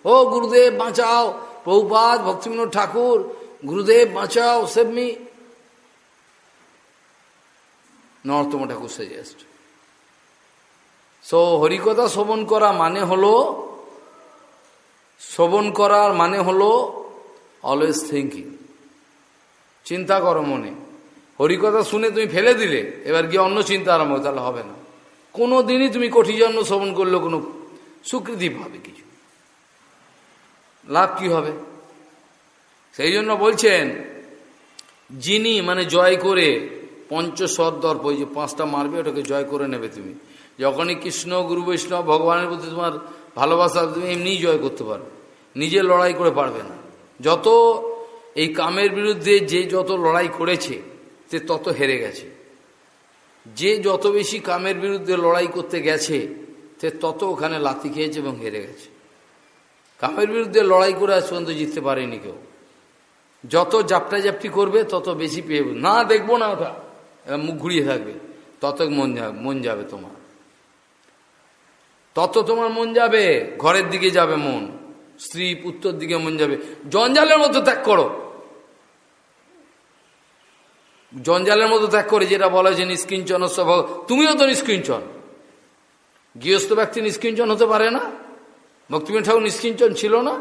ও গুরুদেব, বাঁচাও। প্রভুপাত ভক্তিবিনোদ ঠাকুর, গুরুদেব, বাঁচাও me. Narottam Thakur suggest so হরিকথা শ্রবণ করা মানে হলো, শ্রবণ করার মানে হলো অলওয়েজ থিঙ্কিং চিন্তা করো মনে। হরিকথা শুনে তুমি ফেলে দিলে, এবার গিয়ে অন্য চিন্তা আরম্ভ তাহলে হবে না। কোনো দিনই তুমি কঠি জন্ম শ্রবণ করলে কোনো স্বীকৃতি পাবে কিছু। লাভ কি হবে? সেই জন্য বলছেন, যিনি মানে জয় করে পঞ্চশত দর্প যে পাঁচটা মারবে, ওটাকে জয় করে নেবে তুমি। যখনই কৃষ্ণ, গুরু, বৈষ্ণব, ভগবানের প্রতি তোমার ভালোবাসা, তুমি এমনিই জয় করতে পারবে নিজে লড়াই করে পারবে না। যত এই কামের বিরুদ্ধে যে যত লড়াই করেছে, সে তত হেরে গেছে। যে যত বেশি কামের বিরুদ্ধে লড়াই করতে গেছে সে তত ওখানে লাথি খেয়েছে এবং হেরে গেছে। কামের বিরুদ্ধে লড়াই করে আজ পর্যন্ত জিততে পারেনি কেউ। যত জাপটা জাপটি করবে, তত বেশি পেয়ে না, দেখব না ওটা। মুখ ঘুরিয়ে থাকবে। তত মন যাবে মন যাবে তোমার। তত তোমার মন যাবে, ঘরের দিকে যাবে মন। স্ত্রী পুত্রর দিকে মন যাবে। জঞ্জালের মতো ত্যাগ করো। জঞ্জালের মতো ত্যাগ করে, যেটা বলা যে নিষ্কিঞ্চন স্বভাব তুমিও তো নিষ্কিঞ্চন। গৃহস্থ ব্যক্তি নিষ্কিঞ্চন হতে পারে না? ভক্তিবিন ঠাকুর নিষ্কিঞ্চন ছিল না?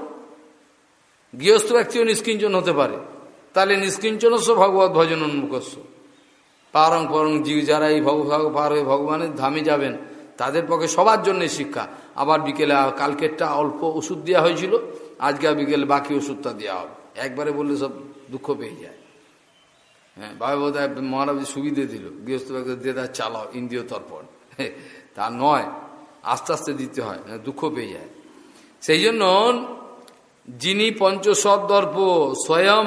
গৃহস্থ ব্যক্তিও নিষ্কিঞ্চন হতে পারে। তাহলে নিষ্কিঞ্চনস্ব ভগবত ভজন উন্মুখস্ব পারং পরং জীব যারা এই ভগ পার হয়ে ভগবানের ধামে যাবেন, তাদের পক্ষে সবার জন্য শিক্ষা। আবার বিকেলে কালকেরটা অল্প ওষুধ দেওয়া হয়েছিল, আজকে বিকেলে বাকি ওষুধটা দেওয়া হবে। একবারে বললে সব দুঃখ পেয়ে যায়। হ্যাঁ বাবা বোধ হয় মহারাজ সুবিধে দিল। গৃহস্থ দিয়ে তার চালাও, ইন্দ্রিয় তর্পণ। তা নয়, আস্তে আস্তে দিতে হয় দুঃখ পেয়ে যায়। সেই জন্য যিনি পঞ্চশত দর্প স্বয়ং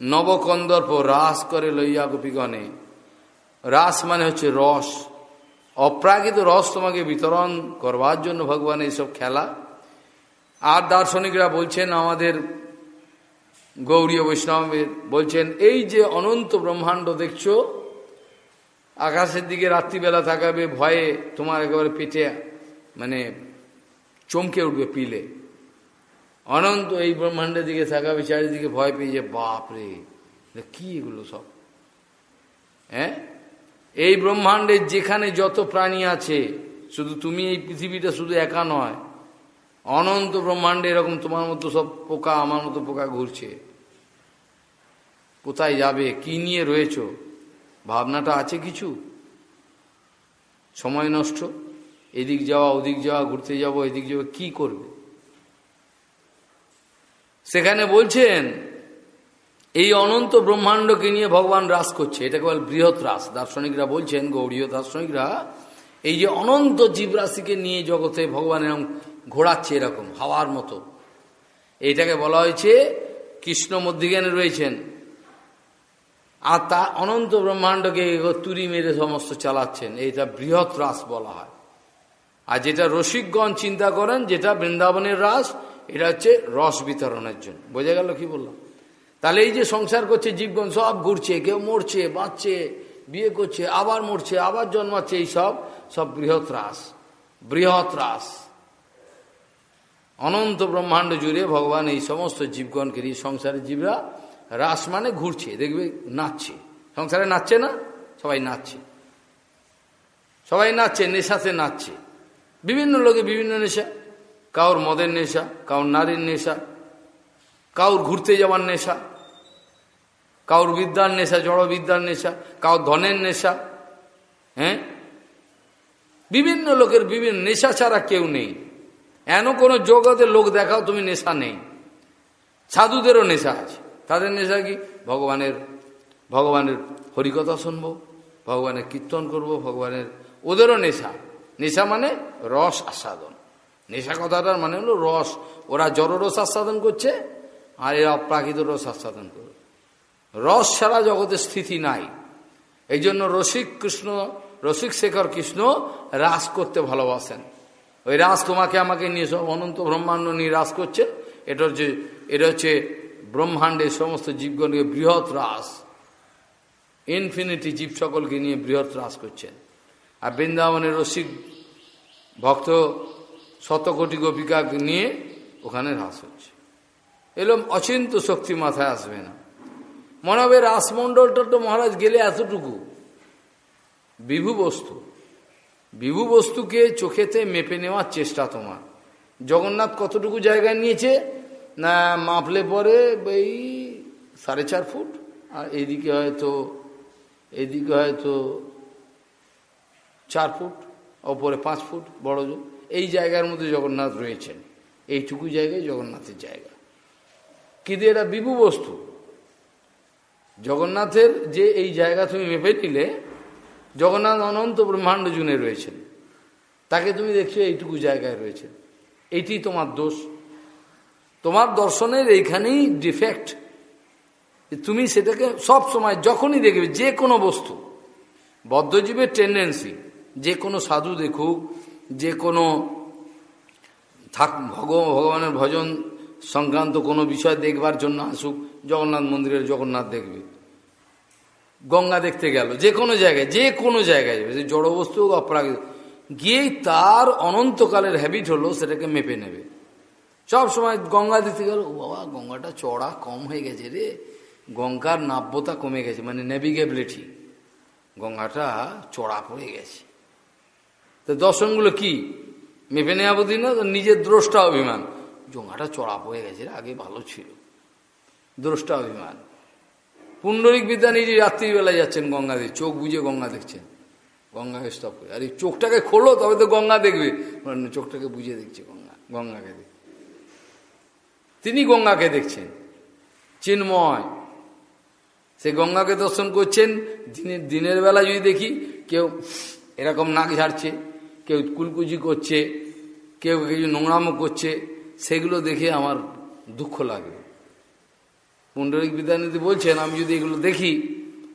নবকন্দর্প রাস করে লইয়া গোপীগণে, রাস মানে হচ্ছে রস। অপ্রাকৃত রস তোমাকে বিতরণ করবার জন্য ভগবান এইসব খেলা। আর দার্শনিকরা বলছেন, আমাদের গৌরী বৈষ্ণবের বলছেন, এই যে অনন্ত ব্রহ্মাণ্ড দেখছ আকাশের দিকে রাত্রিবেলা থাকাবে ভয়ে তোমার একেবারে পেটে মানে চমকে উঠবে পিলে। অনন্ত এই ব্রহ্মাণ্ডের দিকে থাকাবে চারিদিকে ভয় পেয়ে যে, বাপ রে কি এগুলো সব? হ্যাঁ? এই ব্রহ্মাণ্ডের যেখানে যত প্রাণী আছে, শুধু তুমি এই পৃথিবীটা শুধু একা নয়, অনন্ত ব্রহ্মাণ্ডে এরকম তোমার মতো সব পোকা, আমার মতো পোকা ঘুরছে। কোথায় যাবে? কি নিয়ে রয়েছ? ভাবনাটা আছে কিছু? সময় নষ্ট, এদিক যাওয়া, ওদিক যাওয়া, ঘুরতে যাব, এদিক যাব, কি করবে? সেখানে বলছেন, এই অনন্ত ব্রহ্মাণ্ডকে নিয়ে ভগবান রাস করছে এটাকে বল বৃহৎ রাস। দার্শনিকরা বলছেন গৌরীয় দার্শনিকরা, এই যে অনন্ত জীবরাশিকে নিয়ে জগতে ভগবান এরকম ঘোরাচ্ছে এরকম, হাওয়ার মতো। এইটাকে বলা হয়েছে কৃষ্ণ মধ্যিজ্ঞানে রয়েছেন আর তা অনন্ত ব্রহ্মাণ্ডকে তুরি মেরে সমস্ত চালাচ্ছেন। এইটা বৃহৎ রাস বলা হয়। আর যেটা রসিকগণ চিন্তা করেন, যেটা বৃন্দাবনের রাস এটা হচ্ছে রস বিতরণের জন্য। বোঝা গেল কি বললাম? তাহলে এই যে সংসার করছে, জীবগণ সব ঘুরছে, কেউ মরছে, বাঁচছে, বিয়ে করছে, আবার মরছে, আবার জন্মাচ্ছে, এই সব সব বৃহৎ রাস বৃহৎ রাস অনন্ত ব্রহ্মাণ্ড জুড়ে ভগবান এই সমস্ত জীবগণকে, এই সংসারের জীবরা রাস মানে ঘুরছে, দেখবে নাচছে। সংসারে নাচছে না? সবাই নাচছে। সবাই নাচছে, নেশাতে নাচছে। বিভিন্ন লোকে বিভিন্ন নেশা। কাউর মদের নেশা, কাউর নারীর নেশা, কাউর ঘুরতে যাওয়ার নেশা, কাউর বিদ্যার নেশা জড়বিদ্যার নেশা, কাউর ধনের নেশা হ্যাঁ? বিভিন্ন লোকের বিভিন্ন নেশা ছাড়া কেউ নেই। এন কোনো জগতের লোক দেখাও তুমি নেশা নেই। সাধুদেরও নেশা আছে। তাদের নেশা কি? ভগবানের ভগবানের হরিকথা শুনব, ভগবানের কীর্তন করব, ভগবানের, ওদেরও নেশা। নেশা মানে রস আস্বাদন। নেশা কথাটার মানে হলো রস। ওরা জড়রস আস্বাদন করছে, আর এরা অপ্রাকৃত রস আস্বাদন করবে। রস ছাড়া জগতের স্থিতি নাই। এই জন্য রসিক কৃষ্ণ, রসিক শেখর কৃষ্ণ রাস করতে ভালোবাসেন। ওই রাস তোমাকে আমাকে নিয়ে সব অনন্ত ব্রহ্মাণ্ড নিয়ে রাস করছেন এটা হচ্ছে এটা হচ্ছে ব্রহ্মাণ্ডের সমস্ত জীবগণকে বৃহৎ রাস। ইনফিনিটি জীব সকলকে নিয়ে বৃহৎ রাস করছেন। আর বৃন্দাবনের রসিক ভক্ত শত কোটি গোপিকা নিয়ে ওখানে হ্রাস হচ্ছে। এরম অচিন্ত শক্তি মাথায় আসবে না। মনে হবে রাসমণ্ডলটা তো মহারাজ গেলে এতটুকু। বিভু বস্তু। বিভু বস্তুকে চোখেতে মেপে নেওয়ার চেষ্টা তোমার। জগন্নাথ কতটুকু জায়গায় নিয়েছে না মাপলে পরে এই সাড়ে চার ফুট, আর এইদিকে হয়তো এদিকে হয়তো চার ফুট, ওপরে পাঁচ ফুট, বড় এই জায়গার মধ্যে জগন্নাথ রয়েছেন। এইটুকু জায়গায় জগন্নাথের জায়গা। কিন্তু এটা বিভু বস্তু। জগন্নাথের যে এই জায়গা তুমি মেপে নিলে, জগন্নাথ অনন্ত ব্রহ্মাণ্ড জুনে রয়েছেন। তাকে তুমি দেখছ, এইটুকু জায়গায় রয়েছে এইটি তোমার দোষ। তোমার দর্শনের এইখানেই ডিফেক্ট তুমি সেটাকে সব সময় যখনই দেখবে, যে কোনো বস্তু, বদ্ধজীবের টেন্ডেন্সি যে কোনো সাধু দেখুক, যে কোনো থাক ভগবানের ভজন সংক্রান্ত কোনো বিষয় দেখবার জন্য আসুক, জগন্নাথ মন্দিরের জগন্নাথ দেখবে। গঙ্গা দেখতে গেল, যে কোনো জায়গায়, যে কোনো জায়গায় যাবে জড়বস্তু অপরাগ, গিয়েই তার অনন্তকালের হ্যাবিট হলো সেটাকে মেপে নেবে। সব সময় গঙ্গা দিতে গেল, ও বাবা, গঙ্গাটা চড়া কম হয়ে গেছে রে। গঙ্গার নাব্যতা কমে গেছে মানে নেভিগেবিলিটি গঙ্গাটা চড়া পড়ে গেছে। তো দর্শনগুলো কি? মেপে নেওয়া বুদ্ধি না? নিজের দ্রষ্টা অভিমান। গঙ্গাটা চড়া পড়ে গেছে আগে ভালো ছিল। দ্রষ্টা অভিমান। পুণ্ডরিক বিদ্যা নিজে রাত্রিবেলায় যাচ্ছেন গঙ্গা দিয়ে চোখ বুঝে গঙ্গা দেখছেন। গঙ্গাকে স্টপ করে, আর এই চোখটাকে খোলো, তবে তো গঙ্গা দেখবে। চোখটাকে বুঝে দেখছে গঙ্গা, গঙ্গাকে দেখ তিনি গঙ্গাকে দেখছেন। চিন্ময়। সে গঙ্গাকে দর্শন করছেন। দিনের দিনের বেলা যদি দেখি কেউ এরকম নাক ঝাড়ছে, কেউ কুলকুচি করছে, কেউ কিছু নোংরামো করছে, সেগুলো দেখে আমার দুঃখ লাগে। পুণ্ডরিক বিদ্যানিধি বলছেন, আমি যদি এগুলো দেখি,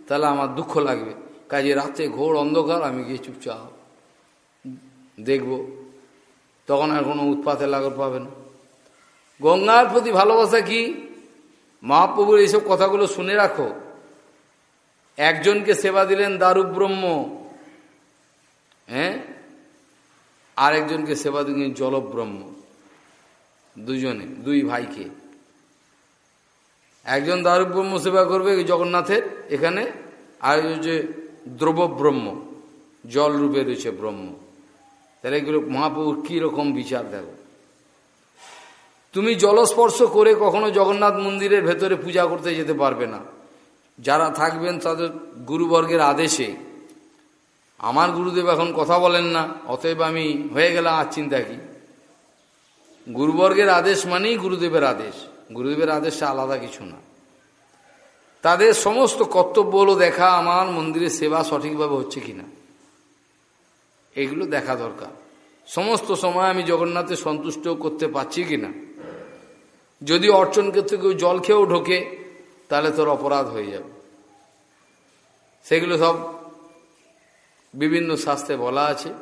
তাহলে আমার দুঃখ লাগবে। কাজে রাতে ঘোর অন্ধকার, আমি গিয়ে চুপচাপ দেখব। তখন আর কোনো উৎপাতে লাগর পাবে না। গঙ্গার প্রতি ভালোবাসা কি? মহাপ্রভুর এইসব কথাগুলো শুনে রাখো। একজনকে সেবা দিলেন দারু ব্রহ্ম হ্যাঁ? আরেকজনকে সেবা দিলেন জলব্রহ্ম। দুজনে, দুই ভাইকে। একজন দারু ব্রহ্ম সেবা করবে জগন্নাথের, এখানে। আর হচ্ছে দ্রব্যব্রহ্ম জল রূপে রয়েছে ব্রহ্ম। তাহলে এগুলো মহাপ্রভুর কীরকম বিচার দেখো। তুমি জলস্পর্শ করে কখনো জগন্নাথ মন্দিরের ভেতরে পূজা করতে যেতে পারবে না। যারা থাকবেন তাদের গুরুবর্গের আদেশে। আমার গুরুদেব এখন কথা বলেন না, অতএব আমি হয়ে গেলাম আর চিন্তা কি? গুরুবর্গের আদেশ মানেই গুরুদেবের আদেশ। গুরুদেবের আদেশটা আলাদা কিছু না। তাদের সমস্ত কর্তব্য হলো দেখা আমার মন্দিরের সেবা সঠিকভাবে হচ্ছে কিনা। এগুলো দেখা দরকার। সমস্ত সময় আমি জগন্নাথের সন্তুষ্ট করতে পারছি কিনা? যদি অর্চন করতে কেউ জল খেয়েও ঢোকে, তাহলে তোর অপরাধ হয়ে যাবে। সেগুলো সব বিভিন্ন শাস্ত্রে বলা আছে।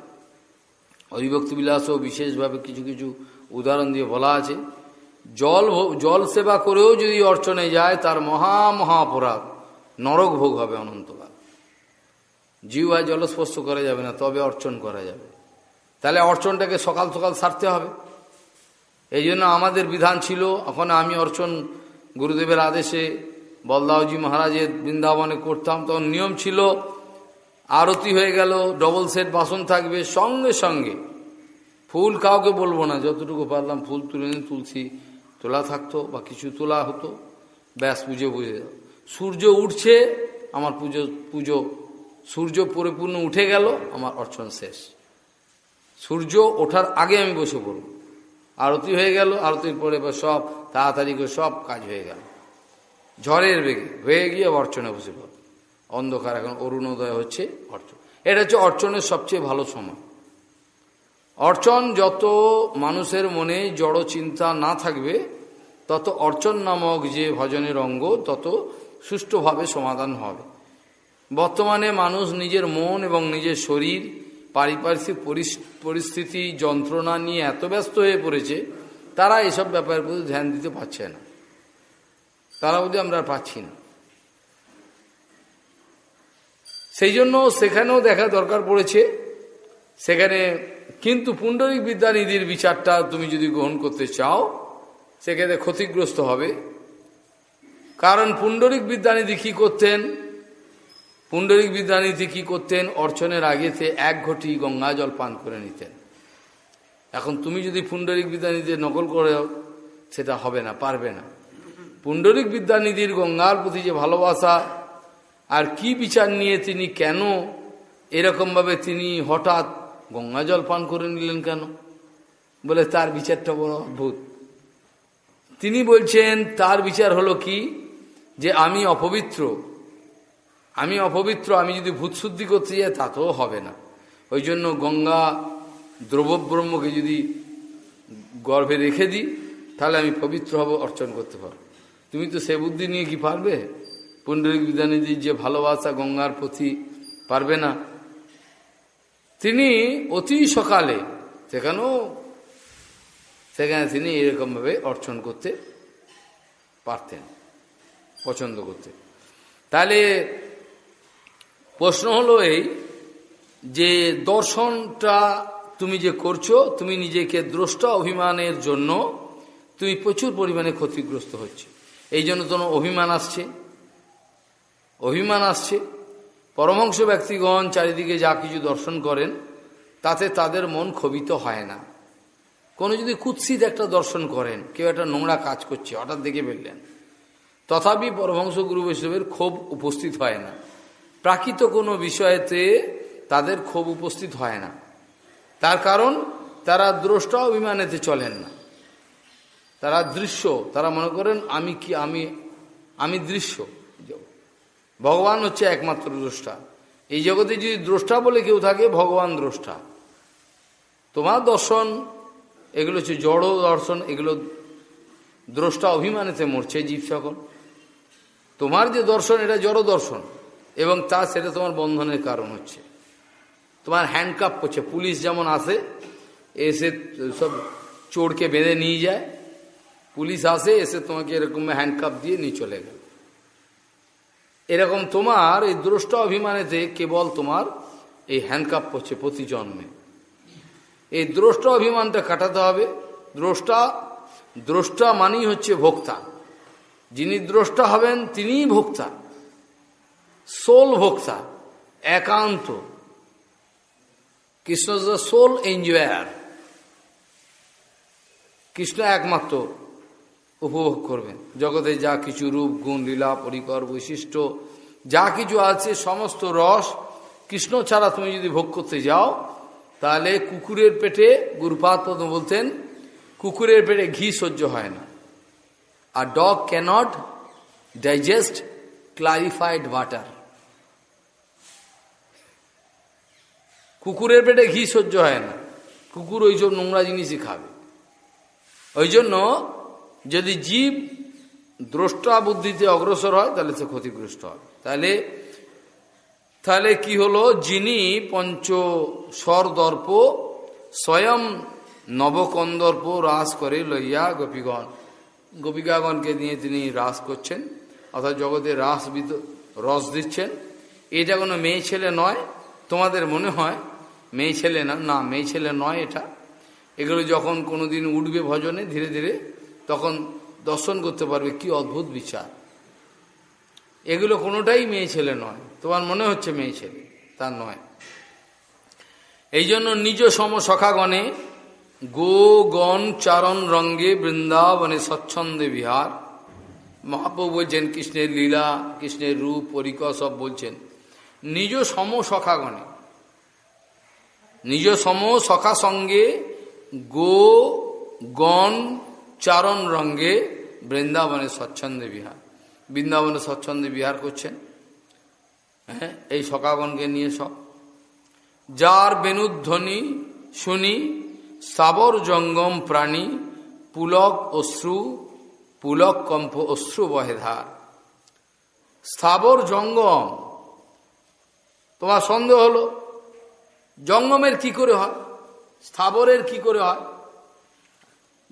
অভিভক্তি বিলাসও বিশেষভাবে কিছু কিছু উদাহরণ দিয়ে বলা আছে। জল জল সেবা করেও যদি অর্চনে যায়, তার মহা মহা অপরাধ নরক ভোগ হবে অনন্তকাল। জিওয়ায় জলস্পর্শ করা যাবে না, তবে অর্চন করা যাবে। তাহলে অর্চনটাকে সকাল সকাল সারতে হবে। এই জন্য আমাদের বিধান ছিল, এখন আমি অর্চন গুরুদেবের আদেশে বলদাওজি মহারাজের বৃন্দাবনে করতাম, তখন নিয়ম ছিল, আরতি হয়ে গেল ডবল সেট বাসন থাকবে, সঙ্গে সঙ্গে। ফুল কাউকে বলব না, যতটুকু পারলাম ফুল তুলে নিয়ে তুলসী তোলা থাকতো বা কিছু তোলা হতো, ব্যাস বুঝে বুঝে সূর্য উঠছে, আমার পুজো পুজো, সূর্য পরিপূর্ণ উঠে গেল, আমার অর্চন শেষ। সূর্য ওঠার আগে আমি বসে পড়ব। আরতি হয়ে গেল, আরতির পরে সব, তাড়াতাড়ি করে সব কাজ হয়ে গেল। ঝড়ের বেগে, হয়ে গিয়ে অর্চনে বসে পড়ব অন্ধকার এখন অরুণোদয় হচ্ছে অর্চন। এটা হচ্ছে অর্চনের সবচেয়ে ভালো সময়। অর্চন যত মানুষের মনে জড় চিন্তা না থাকবে, তত অর্চন নামক যে ভজনের অঙ্গ তত সুষ্ঠুভাবে সমাধান হবে। বর্তমানে মানুষ নিজের মন এবং নিজের শরীর পারিপার্শ্বিক পরিস্থিতি যন্ত্রণা নিয়ে এত ব্যস্ত হয়ে পড়েছে, তারা এসব ব্যাপারের প্রতি ধ্যান দিতে পারছে না। তারা বোধহয় আমরা পাচ্ছি না। সেই জন্য সেখানেও দেখা দরকার পড়েছে। সেখানে কিন্তু পুণ্ডরিক বিদ্যানিধির বিচারটা তুমি যদি গ্রহণ করতে চাও সেখানে ক্ষতিগ্রস্ত হবে। কারণ পুণ্ডরিক বিদ্যানিধি কি করতেন? পুণ্ডরিক বিদ্যানিধি কি করতেন? অর্চনের আগেতে এক ঘটি গঙ্গা জল পান করে নিতেন। এখন তুমি যদি পুণ্ডরিক বিদ্যানিধির নকল করে সেটা হবে না, পারবে না। পুণ্ডরিক বিদ্যানিধির গঙ্গার প্রতি যে ভালোবাসা, আর কি বিচার নিয়ে তিনি কেন এরকমভাবে তিনি হঠাৎ গঙ্গা জল পান করে নিলেন কেন? বলে তার বিচারটা বড় অদ্ভুত। তিনি বলছেন, তার বিচার হলো কি? যে আমি অপবিত্র আমি অপবিত্র, আমি যদি ভূতশুদ্ধি করতে যাই তাতেও হবে না। ওই জন্য গঙ্গা দ্রব্যব্রহ্মকে যদি গর্ভে রেখে দিই, তাহলে আমি পবিত্র হব, অর্চন করতে পারব। তুমি তো সে বুদ্ধি নিয়ে কি পারবে? পুণ্ডরিক বিদ্যানিধির যে ভালোবাসা গঙ্গার প্রতি পারবে না। তিনি অতি সকালে, সেখানেও, সেখানে তিনি এরকমভাবে অর্চন করতে পারতেন, পছন্দ করতে। তাহলে প্রশ্ন হলো এই যে দর্শনটা তুমি যে করছ, তুমি নিজেকে দ্রষ্টা অভিমানের জন্য তুমি প্রচুর পরিমাণে ক্ষতিগ্রস্ত হচ্ছে। এই জন্য তোমার অভিমান আসছে। অভিমান আসছে। পরমংশ ব্যক্তিগণ চারিদিকে যা কিছু দর্শন করেন, তাতে তাদের মন ক্ষোভিত হয় না। কোনো যদি কুৎসিত একটা দর্শন করেন, কেউ একটা নোংরা কাজ করছে, হঠাৎ দেখে ফেললেন। তথাপি পরমংশ গুরু বৈষ্ণবের ক্ষোভ উপস্থিত হয় না। প্রাকৃত কোনো বিষয়েতে তাদের ক্ষোভ উপস্থিত হয় না। তার কারণ, তারা দ্রষ্টা অভিমানেতে চলেন না। তারা দৃশ্য, তারা মনে করেন, আমি কি, আমি আমি দৃশ্য। ভগবান হচ্ছে একমাত্র দ্রষ্টা। এই জগতে যদি দ্রষ্টা বলে কেউ থাকে, ভগবান দ্রষ্টা। তোমার দর্শন, এগুলো হচ্ছে জড় দর্শন, এগুলো দ্রষ্টা অভিমানেতে মরছে জীব সকল তোমার যে দর্শন, এটা জড় দর্শন। এবং তা সেটা তোমার বন্ধনের কারণ হচ্ছে। তোমার হ্যান্ডকাপ করছে পুলিশ যেমন আসে, এসে সব চোরকে বেঁধে নিয়ে যায়। পুলিশ আসে, এসে তোমাকে এরকম হ্যান্ডকাপ দিয়ে নিয়ে চলে গেল। এরকম তোমার এই দ্রষ্টা অভিমানেতে কেবল তোমার এই হ্যান্ডকাপ পড়ছে প্রতি জন্মে। এই দ্রষ্টা অভিমানটা কাটাতে হবে। দ্রষ্টা দ্রষ্টা মানেই হচ্ছে ভোক্তা। যিনি দ্রষ্টা হবেন, তিনিই ভোক্তা। সোল ভোক্তা, একান্ত। Krishna the soul enjoyer. Krishna একমাত্র উপভোগ করবেন। জগতে যা কিছু রূপ, গুণ, লীলা, পরিকর, বৈশিষ্ট্য, যা কিছু আছে, সমস্ত রস, কৃষ্ণ ছাড়া তুমি যদি ভোগ করতে যাও, তাহলে কুকুরের পেটে গুরুপাত বলতেন, কুকুরের পেটে ঘি সহ্য হয় না। আর dog can't digest clarified water. কুকুরের পেটে ঘি সহ্য হয় না। কুকুর ওইসব নোংরা জিনিসই খাবে। ওই জন্য যদি জীব দ্রষ্টা বুদ্ধিতে অগ্রসর হয়, তাহলে সে ক্ষতিগ্রস্ত হয় তাহলে তাহলে কি হলো? যিনি পঞ্চ স্বর দর্প স্বয়ং নবকন্দর্প রাস করে লইয়া গোপীগণ, গোপিকাগণকে নিয়ে তিনি রাস করছেন, অর্থাৎ জগতে রাস রস দিচ্ছেন। এটা কোনো মেয়ে ছেলে নয়, তোমাদের মনে হয় মেয়ে ছেলে না না, মেয়ে ছেলে নয় এটা। এগুলো যখন কোনো দিন উঠবে ভজনে, ধীরে ধীরে তখন দর্শন করতে পারবে কি অদ্ভুত বিচার। এগুলো কোনোটাই মেয়ে ছেলে নয়। তোমার মনে হচ্ছে মেয়ে ছেলে, তা নয়। এই জন্য নিজ সম সখাগণে গো গণ চারণ রঙ্গে বৃন্দাবনে স্বচ্ছন্দে বিহার। মহাপ্রভু বলছেন, কৃষ্ণের লীলা, কৃষ্ণের রূপ পরিকর সব বলছেন। নিজ সম সখাগণে নিজ সম সখা সঙ্গে গো গণ চারণ রঙ্গে বৃন্দাবনে স্বচ্ছন্দে বিহার। বৃন্দাবনে স্বচ্ছন্দে বিহার করছেন। হ্যাঁ এই সকাগণকে নিয়ে সব। যার বেনুধ্বনি শুনি, সাবর জঙ্গম প্রাণী, পুলক অশ্রু, পুলক কম্প অশ্রু বহেধার স্থাবর জঙ্গম, তোমার সন্দেহ হলো? জঙ্গমের কি করে হয়? স্থাবরের কি করে হয়?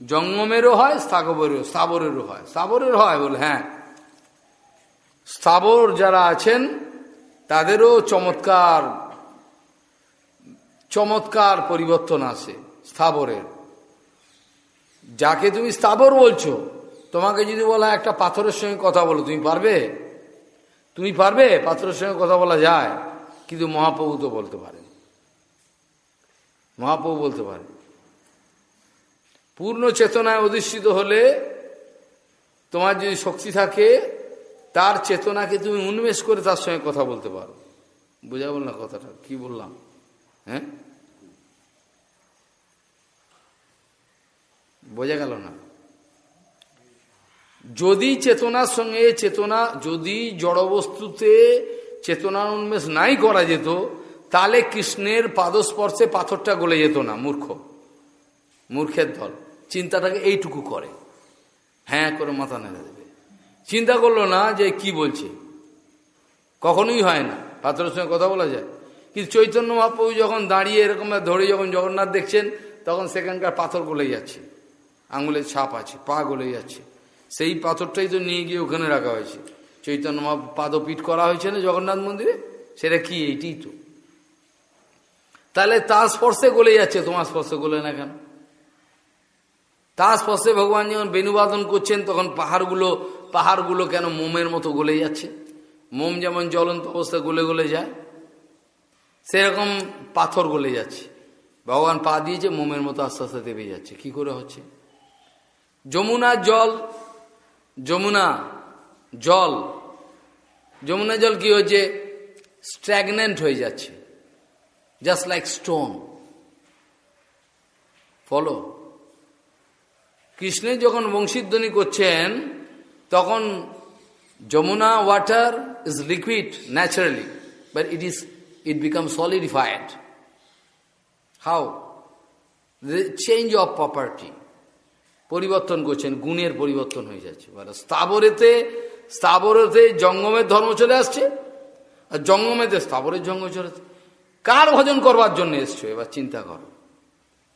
জঙ্গমেরও হয় স্থাবরেরও স্থাবরেরও হয়। স্থাবরের হয় বলে হ্যাঁ। স্থাবর যারা আছেন, তাদেরও চমৎকার চমৎকার পরিবর্তন আসে স্থাবরের। যাকে তুমি স্থাবর বলছো, তোমাকে যদি বলা একটা পাথরের সঙ্গে কথা বলো, তুমি পারবে? তুমি পারবে? পাথরের সঙ্গে কথা বলা যায়। কিন্তু মহাপ্রভু তো বলতে পারে মহাপ্রভু বলতে পারে পূর্ণ চেতনায় অধিষ্ঠিত হলে তোমার যদি শক্তি থাকে, তার চেতনাকে তুমি উন্মেষ করে তার সঙ্গে কথা বলতে পারো। বোঝা না কথাটা, কি বললাম? হ্যাঁ? বোঝা গেল না? যদি চেতনার সঙ্গে চেতনা, যদি জড়বস্তুতে চেতনার উন্মেষ নাই করা যেত তাহলে কৃষ্ণের পাদস্পর্শে পাথরটা গলে যেত না, মূর্খ। মূর্খের দল। চিন্তাটাকে এইটুকু করে। হ্যাঁ করে মাথা নেড়ে দেবে। চিন্তা করল না যে কি বলছে। কখনোই হয় না। পাথরের সঙ্গে কথা বলা যায়। কিন্তু চৈতন্য মহাপ্রভু যখন দাঁড়িয়ে এরকম ধরে যখন জগন্নাথ দেখছেন, তখন সেখানকার পাথর গলে যাচ্ছে। আঙুলের ছাপ আছে, পা গলে যাচ্ছে। সেই পাথরটাই তো নিয়ে গিয়ে ওখানে রাখা হয়েছে। চৈতন্য পাদপীঠ করা হয়েছে না জগন্নাথ মন্দিরে? সেটা কি? এইটি তো। তাহলে তার স্পর্শে গলে যাচ্ছে, তোমার স্পর্শে গলে না কেন? তার স্পর্শে ভগবান যখন বেনুবাদন করছেন, তখন পাহাড়গুলো পাহাড়গুলো কেন মোমের মতো গলে যাচ্ছে? মোম যেমন জ্বলন্ত অবস্থা গলে গলে যায়, সেরকম পাথর গলে যাচ্ছে। ভগবান পা দিয়েছে, মোমের মতো আস্তে আস্তে দেবে যাচ্ছে। কি করে হচ্ছে? যমুনার জল, যমুনা জল যমুনা জল কি হচ্ছে? স্ট্যাগনেন্ট হয়ে যাচ্ছে। জাস্ট লাইক স্টোন ফলো কৃষ্ণের যখন বংশীধ্বনি করছেন, তখন Yamuna water is liquid naturally but it is it become solidified how change of property পরিবর্তন করছেন, গুণের পরিবর্তন হয়ে যাচ্ছে। স্থাবরেতে স্থাবরেতে জঙ্গমের ধর্ম চলে আসছে, আর জঙ্গমেতে স্থাবরের জঙ্গ চলে কার ভজন করবার জন্য এসছো? এবার চিন্তা করো।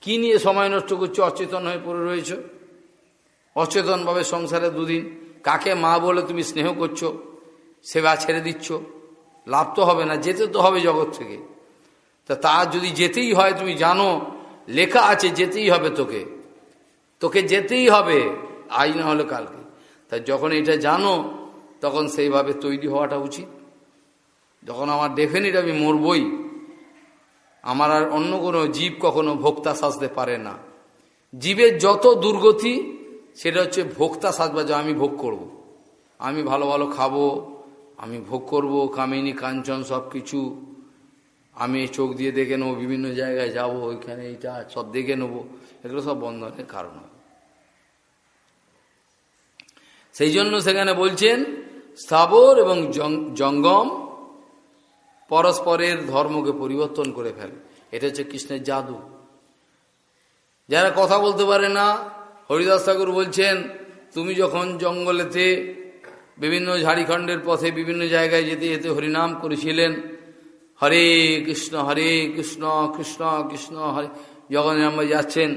কি নিয়ে সময় নষ্ট করছ? অচেতন হয়ে পড়ে রয়েছ? অচেতনভাবে সংসারে দুদিন। কাকে মা বলে তুমি স্নেহ করছ? সেবা ছেড়ে দিচ্ছ? লাভ তো হবে না, যেতে তো হবে জগৎ থেকে। তা তার যদি যেতেই হয়, তুমি জানো, লেখা আছে, যেতেই হবে তোকে। তোকে যেতেই হবে, আজ না হলে কালকে। তা যখন এটা জানো, তখন সেইভাবে তৈরি হওয়াটা উচিত। যখন আমার ডেফিনিট আমি মরবই আমার আর অন্য কোনো জীব কখনো ভোক্তা সাজতে পারে না। জীবের যত দুর্গতি, সেটা হচ্ছে ভোক্তা সাজবা যে আমি ভোগ করব। আমি ভালো ভালো খাব, আমি ভোগ করব, কামিনী, কাঞ্চন সব কিছু আমি চোখ দিয়ে দেখে নেব, বিভিন্ন জায়গায় যাব, ওইখানে এইটা সব দেখে নেব। এগুলো সব বন্ধনের কারণ। সেই জন্য সেখানে বলছেন স্থাবর এবং জঙ্গম পরস্পরের ধর্মকে পরিবর্তন করে ফেলে। এটা হচ্ছে কৃষ্ণের জাদু। যারা কথা বলতে পারে না, হরিদাস ঠাকুর বলছেন, তুমি যখন জঙ্গলেতে বিভিন্ন ঝাড়িখণ্ডের পথে বিভিন্ন জায়গায় যেতে যেতে হরিনাম করেছিলেন, হরে কৃষ্ণ হরে কৃষ্ণ কৃষ্ণ কৃষ্ণ, হরে, যখন আমরা যাচ্ছেন,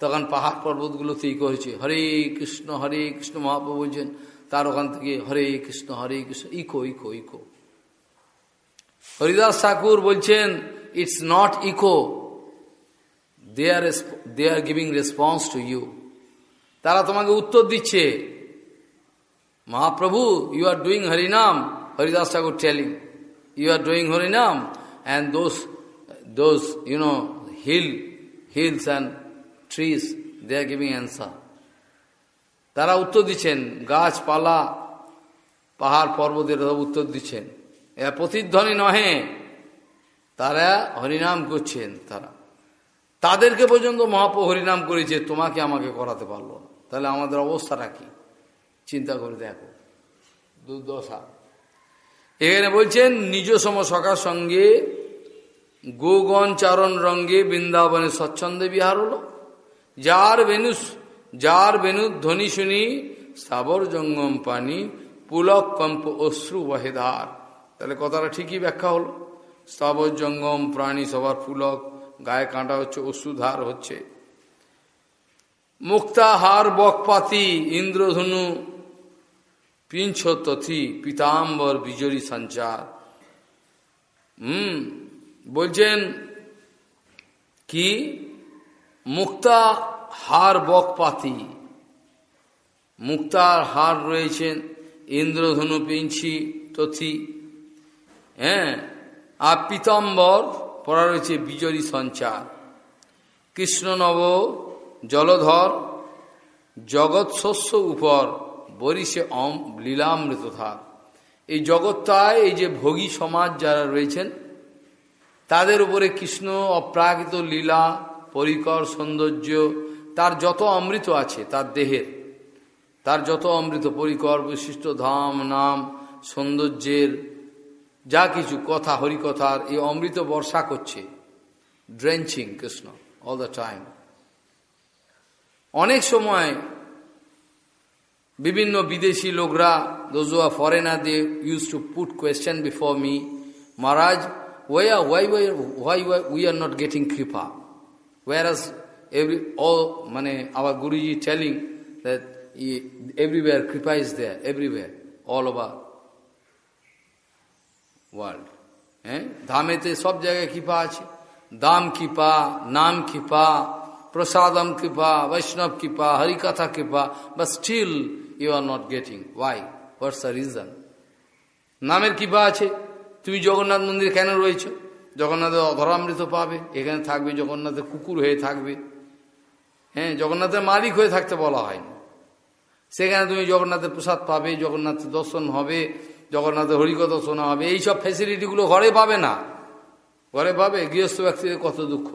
তখন পাহাড় পর্বতগুলোতেই করেছে হরে কৃষ্ণ হরে কৃষ্ণ মহাপ্রভু বলছেন, তার ওখান থেকে Hare Krishna Hare Krishna, echo echo echo. Haridas Thakur বলছেন it's not echo they are they are giving response to you তারা তোমাকে উত্তর দিচ্ছে Mahaprabhu you are doing harinam. Haridas Thakur telling you are doing harinam and those those you know hill hills and trees, they are giving answer. তারা উত্তর দিচ্ছেন গাছপালা পাহাড় পর্বতের উত্তর দিচ্ছেন। প্রতিধ্বনি নহে। তারা হরিনাম করছেন তারা। তাদেরকে পর্যন্ত মহাপ্রু হরিনাম করেছে, তোমাকে আমাকে করাতে পারল না। তাহলে আমাদের অবস্থাটা কি? চিন্তা করে দেখো। দুর্দশা। এখানে বলছেন নিজ সম সকার সঙ্গে গোগণ চারণ রঙ্গে বৃন্দাবনে স্বচ্ছন্দে বিহার হলো। যার বেনু যার বেনু ধ্বনি শুনি স্থাবর জঙ্গম পানি, পুলক কম্প অশ্রু বহেধার তাহলে কথাটা ঠিকই ব্যাখ্যা হলো। স্থাবর জঙ্গম, প্রাণী সবার ফুলক, গায়ে কাঁটা হচ্ছে, অশ্রুধার হচ্ছে। মুক্তাহার বকপাতি, ইন্দ্রধনু পিঞ্ছ তথি পিতাম্বর, বিজরি সঞ্চার। হুম, বলছেন কি? মুক্তা হার বকপাতি। মুক্তার হার রয়েছেন ইন্দ্রধনু পিঞ্ছি তথি হ্যাঁ? আর পিতাম্বর, পড়া রয়েছে বিজরি সঞ্চার। কৃষ্ণনব জলধর, জগৎ শস্য উপর বরিশে অম লীলামৃতধার এই জগৎটায় এই যে ভোগী সমাজ যারা রয়েছেন, তাদের উপরে কৃষ্ণ অপ্রাকৃত লীলা, পরিকর সৌন্দর্য, তার যত অমৃত আছে, তার দেহের, তার যত অমৃত পরিকর বিশিষ্ট ধাম, নাম, সৌন্দর্যের যা কিছু কথা হরিকথার এই অমৃত বর্ষা করছে। Drenching Krishna all the time অনেক সময় বিভিন্ন বিদেশি লোকরা those are foreigner they use to put question before me Maharaj why are why why why why we are not getting kripa whereas every all মানে our guruji telling that everywhere kripa is there, everywhere, all over world হ্যাঁ ধামেতে সব জায়গায় কৃপা আছে দাম কৃপা নাম কৃপা প্রসাদম কৃপা বৈষ্ণব কৃপা হরিকথা কৃপা but still you are not getting why what's the reason নামের কৃপা আছে তুমি জগন্নাথ মন্দির কেন রয়েছ জগন্নাথের অধরামৃত পাবে এখানে থাকবে জগন্নাথের কুকুর হয়ে থাকবে হ্যাঁ জগন্নাথের মালিক হয়ে থাকতে বলা হয়নি সেখানে তুমি জগন্নাথের প্রসাদ পাবে জগন্নাথের দর্শন হবে জগন্নাথের হরিকথা শোনা হবে এইসব ফ্যাসিলিটিগুলো ঘরে পাবে না। ঘরে পাবে? গৃহস্থ ব্যক্তিদের কত দুঃখ?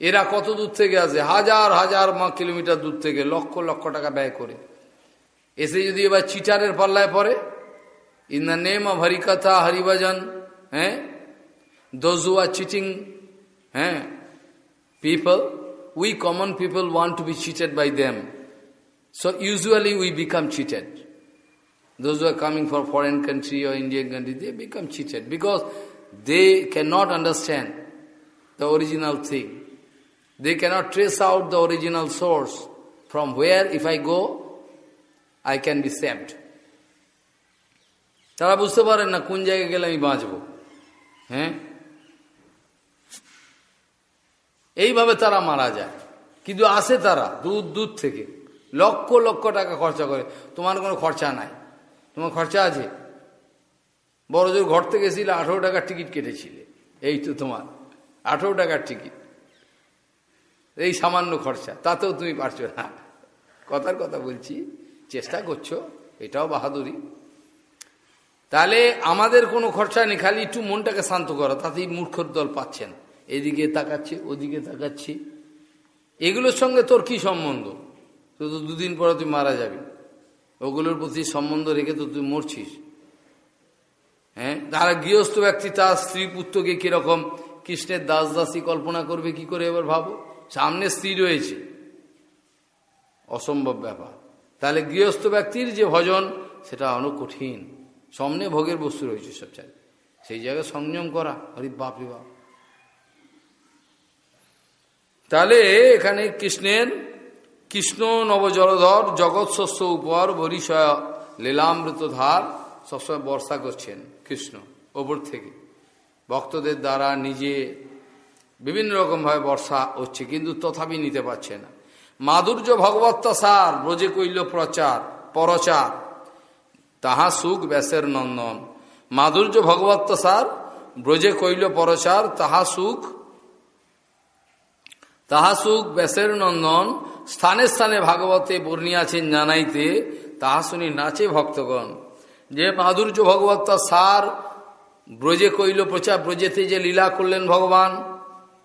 এরা কত দূর থেকে আসে? হাজার হাজার কিলোমিটার দূর থেকে, লক্ষ লক্ষ টাকা ব্যয় করে। এসে যদি এবার চিটারের পাল্লায় পড়ে ইন দ্য নেম অফ হরিকথা হরিভজন হ্যাঁ দোজ হু আর চিটিং হ্যাঁ people we common people want to be cheated by them So usually we become cheated. Those who are coming from foreign country or Indian country, they become cheated because they cannot understand the original thing. They cannot trace out the original source from where if I go, I can be saved. তারা বুঝতে পারেন না কোন জায়গায় গেলে আমি বাঁচব হ্যাঁ এইভাবে তারা মারা যায় কিন্তু আসে তারা দূর দূর থেকে লক্ষ লক্ষ টাকা খরচা করে তোমার কোনো খরচা নাই তোমার খরচা আছে। বড় জোর ঘর থেকে এসেছিলে, আঠেরো টাকার টিকিট কেটেছিলে। এই তো তোমার, আঠেরো টাকার টিকিট। এই সামান্য খরচা, তাতেও তুমি পারছ না। কথার কথা বলছি, চেষ্টা করছ, এটাও বাহাদুরি। তাহলে আমাদের কোনো খরচা নেই, খালি একটু মনটাকে শান্ত করা, তাতেই মূর্খর দল পাচ্ছেন। এদিকে তাকাচ্ছে, ওদিকে তাকাচ্ছি। এগুলোর সঙ্গে তোর কি সম্বন্ধ? তো দুদিন পরে তুই মারা যাবি। ওগুলোর প্রতি সম্বন্ধ রেখে তো তুই মরছিস। হ্যাঁ? তারা গৃহস্থ ব্যক্তি, তার স্ত্রী পুত্রকে কীরকম কৃষ্ণের দাস দাসী কল্পনা করবে, কি করে এবার ভাবো? সামনে স্ত্রী রয়েছে। অসম্ভব ব্যাপার। তাহলে গৃহস্থ ব্যক্তির যে ভজন, সেটা অনেক কঠিন। সামনে ভোগের বস্তু রয়েছে সব চাই সেই জায়গায় সংযম করা। হরি বাপ রে বাপ। তাহলে এখানে কৃষ্ণের কৃষ্ণ নবজলধর জগৎ শস্য উপর বরিষয় লীলামৃত ধার সবসময় বর্ষা করছেন কৃষ্ণ ওপর থেকে। ভক্তদের দ্বারা নিজে বিভিন্ন রকমভাবে বর্ষা হচ্ছে, কিন্তু তথাপি নিতে পারছে না। মাধুর্য ভগবত্তাসার ব্রজে কইল প্রচার, পরচার, তাহা সুখ ব্যাসের নন্দন। মাধুর্য ভগবত্তাসার ব্রজে কইল পরচার, তাহা সুখ তাহা সুখ ব্যাসের নন্দন। স্থানে স্থানে ভাগবতে বর্ণিয়াছেন জানাইতে, তাহা শুনি নাচে ভক্তগণ। যে মাধুর্য ভগবতার সার, ব্রজে কইল প্রচার, ব্রজেতে যে লীলা করলেন ভগবান,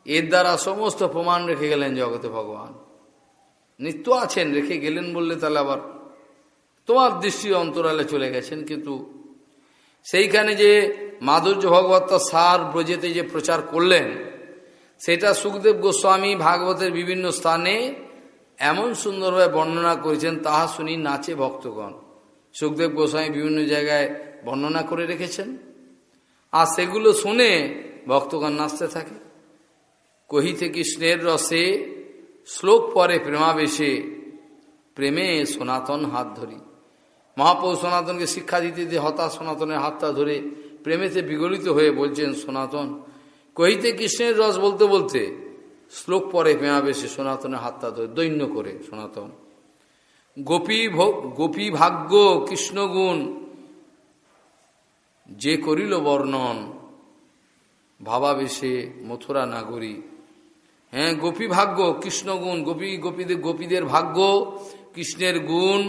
এর দ্বারা সমস্ত প্রমাণ রেখে গেলেন জগতে ভগবান। নিত্য আছেন, রেখে গেলেন বললে তাহলে আবার তোমার দৃষ্টি অন্তরালে চলে গেছেন, কিন্তু সেইখানে যে মাধুর্য ভগবত সার, ব্রজেতে যে প্রচার করলেন, সেটা সুখদেব গোস্বামী ভাগবতের বিভিন্ন স্থানে এমন সুন্দরভাবে বর্ণনা করেছেন, তাহা শুনি নাচে ভক্তগণ। সুখদেব গোস্বামী বিভিন্ন জায়গায় বর্ণনা করে রেখেছেন। আর সেগুলো শুনে ভক্তগণ নাচতে থাকে। কহিতে কৃষ্ণের রসে শ্লোক পরে প্রেমাবেশে, প্রেমে সনাতন হাত ধরি। মহাপ্রভু সনাতনকে শিক্ষা দিতে দিয়ে হতাশ সনাতনের হাতটা ধরে প্রেমেতে বিগলিত হয়ে বলছেন, সনাতন, কহিতে কৃষ্ণের রস বলতে বলতে শ্লোক পরে প্রেমাবেশে সনাতনের হাতটা ধরে, দৈন্য করে সনাতন। গোপী গোপী ভাগ্য, কৃষ্ণগুণ, যে করিল বর্ণন, ভাবাবেশে মথুরা নাগরী। হ্যাঁ গোপী ভাগ্য, কৃষ্ণগুণ, গোপী, গোপীদের গোপীদের ভাগ্য, কৃষ্ণের গুণ,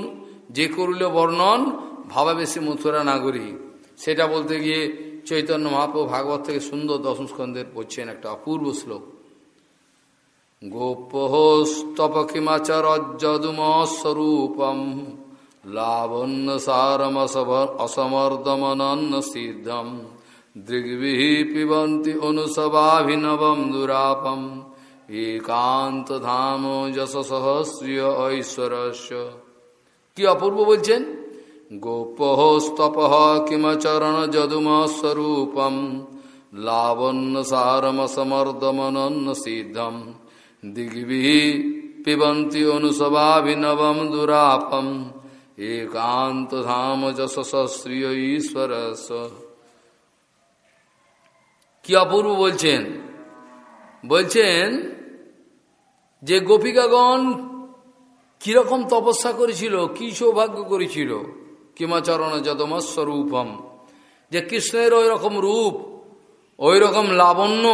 যে করিল বর্ণন, ভাবাবেশে মথুরা নাগরী। সেটা বলতে গিয়ে চৈতন্য মহাপ্রভু ভাগবত থেকে সুন্দর দশম স্কন্ধের পড়ছেন একটা অপূর্ব শ্লোক। গোপহস্তপকিমাচরজ্জদুমস্বরূপম লাবণ্য অসমর্দমনন্ন সিদ্ধম দৃগ্বিহ পিবন্তি অনুসভাভিনবম দুরাপম একান্ত ধাম যশসহস্রীয় ঐশ্বরস্য কি অপূর্ব বলছেন গোপস্তপহ কিমচরণ যদুমস্বরূপম লাবণ্য সারমসমর্দমনন্ন সিদ্ধম দিগ্বিহ পিবন্তি অনুসভাভিনবম দুরাপম। একান্ত ধাম যশস্রীয় ঈশ্বরস্ব কি অপূর্ব বলছেন? বলছেন যে গোপিকাগণ কীরকম তপস্যা করেছিল, কি সৌভাগ্য করেছিল? কিমাচরণ যদমস্বরূপম। যে কৃষ্ণের ওই রকম রূপ ওই রকম লাবণ্য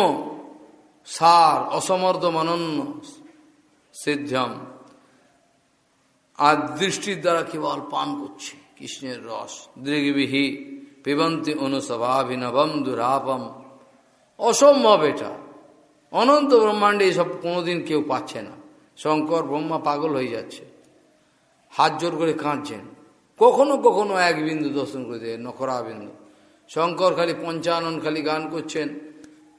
সার অসমর্থ মানন্য সিদ্ধম। আর দৃষ্টির দ্বারা কেবল পান করছে, কৃষ্ণের রস। দৃগবিহি পিবন্তি অনুসভাভিনবম দুরাপম। অসম্ভব এটা। অনন্ত ব্রহ্মাণ্ডে এসব কোনোদিন কেউ পাচ্ছে না। শঙ্কর, ব্রহ্মা পাগল হয়ে যাচ্ছে। হাত জোর করে কাঁদছেন। কখনো কখনো এক বিন্দু দর্শন করে দেয়, নখরা বিন্দু। শঙ্কর খালি পঞ্চানন খালি গান করছেন।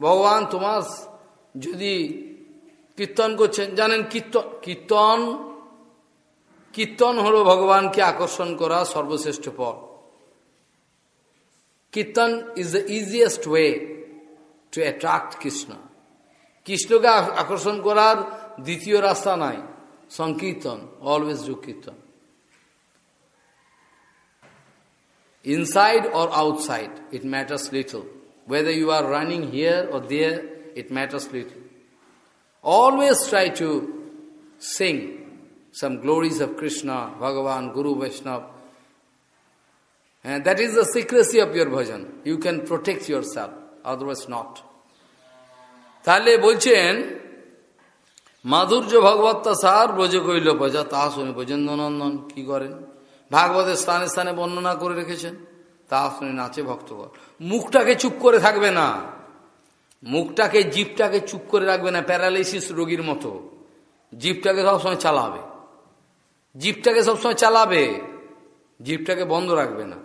ভগবান তোমার যদি কীর্তন করছেন জানেন কীর্তন কীর্তন কীর্তন হলো ভগবানকে আকর্ষণ করা সর্বশ্রেষ্ঠ পথ kirtan is the easiest way to attract Krishna কৃষ্ণকে আকর্ষণ করার দ্বিতীয় রাস্তা নাই সংকীর্তন always do kirtan inside or outside, it matters little. Whether you are running here or there, it matters little. Always try to sing some glories of Krishna, Bhagavan, Guru, Vaishnava. And that is the secrecy of your bhajan. You can protect yourself, otherwise not. তাহলে বলছেন মাধুর্য ভগবত্তা সার ব্রজ কইল প্রজা তা শুনে ব্রজেন্দ্রনন্দন কি করেন ভাগবতের স্থানে স্থানে বর্ণনা করে রেখেছেন তা শুনে নাচে ভক্তগণ মুখটাকে চুপ করে থাকবে না মুখটাকে জিপটাকে চুপ করে রাখবে না, প্যারালাইসিস রোগীর মতো। জিপটাকে সবসময় চালাবে। জিপটাকে সবসময় চালাবে। জিপটাকে বন্ধ রাখবে না।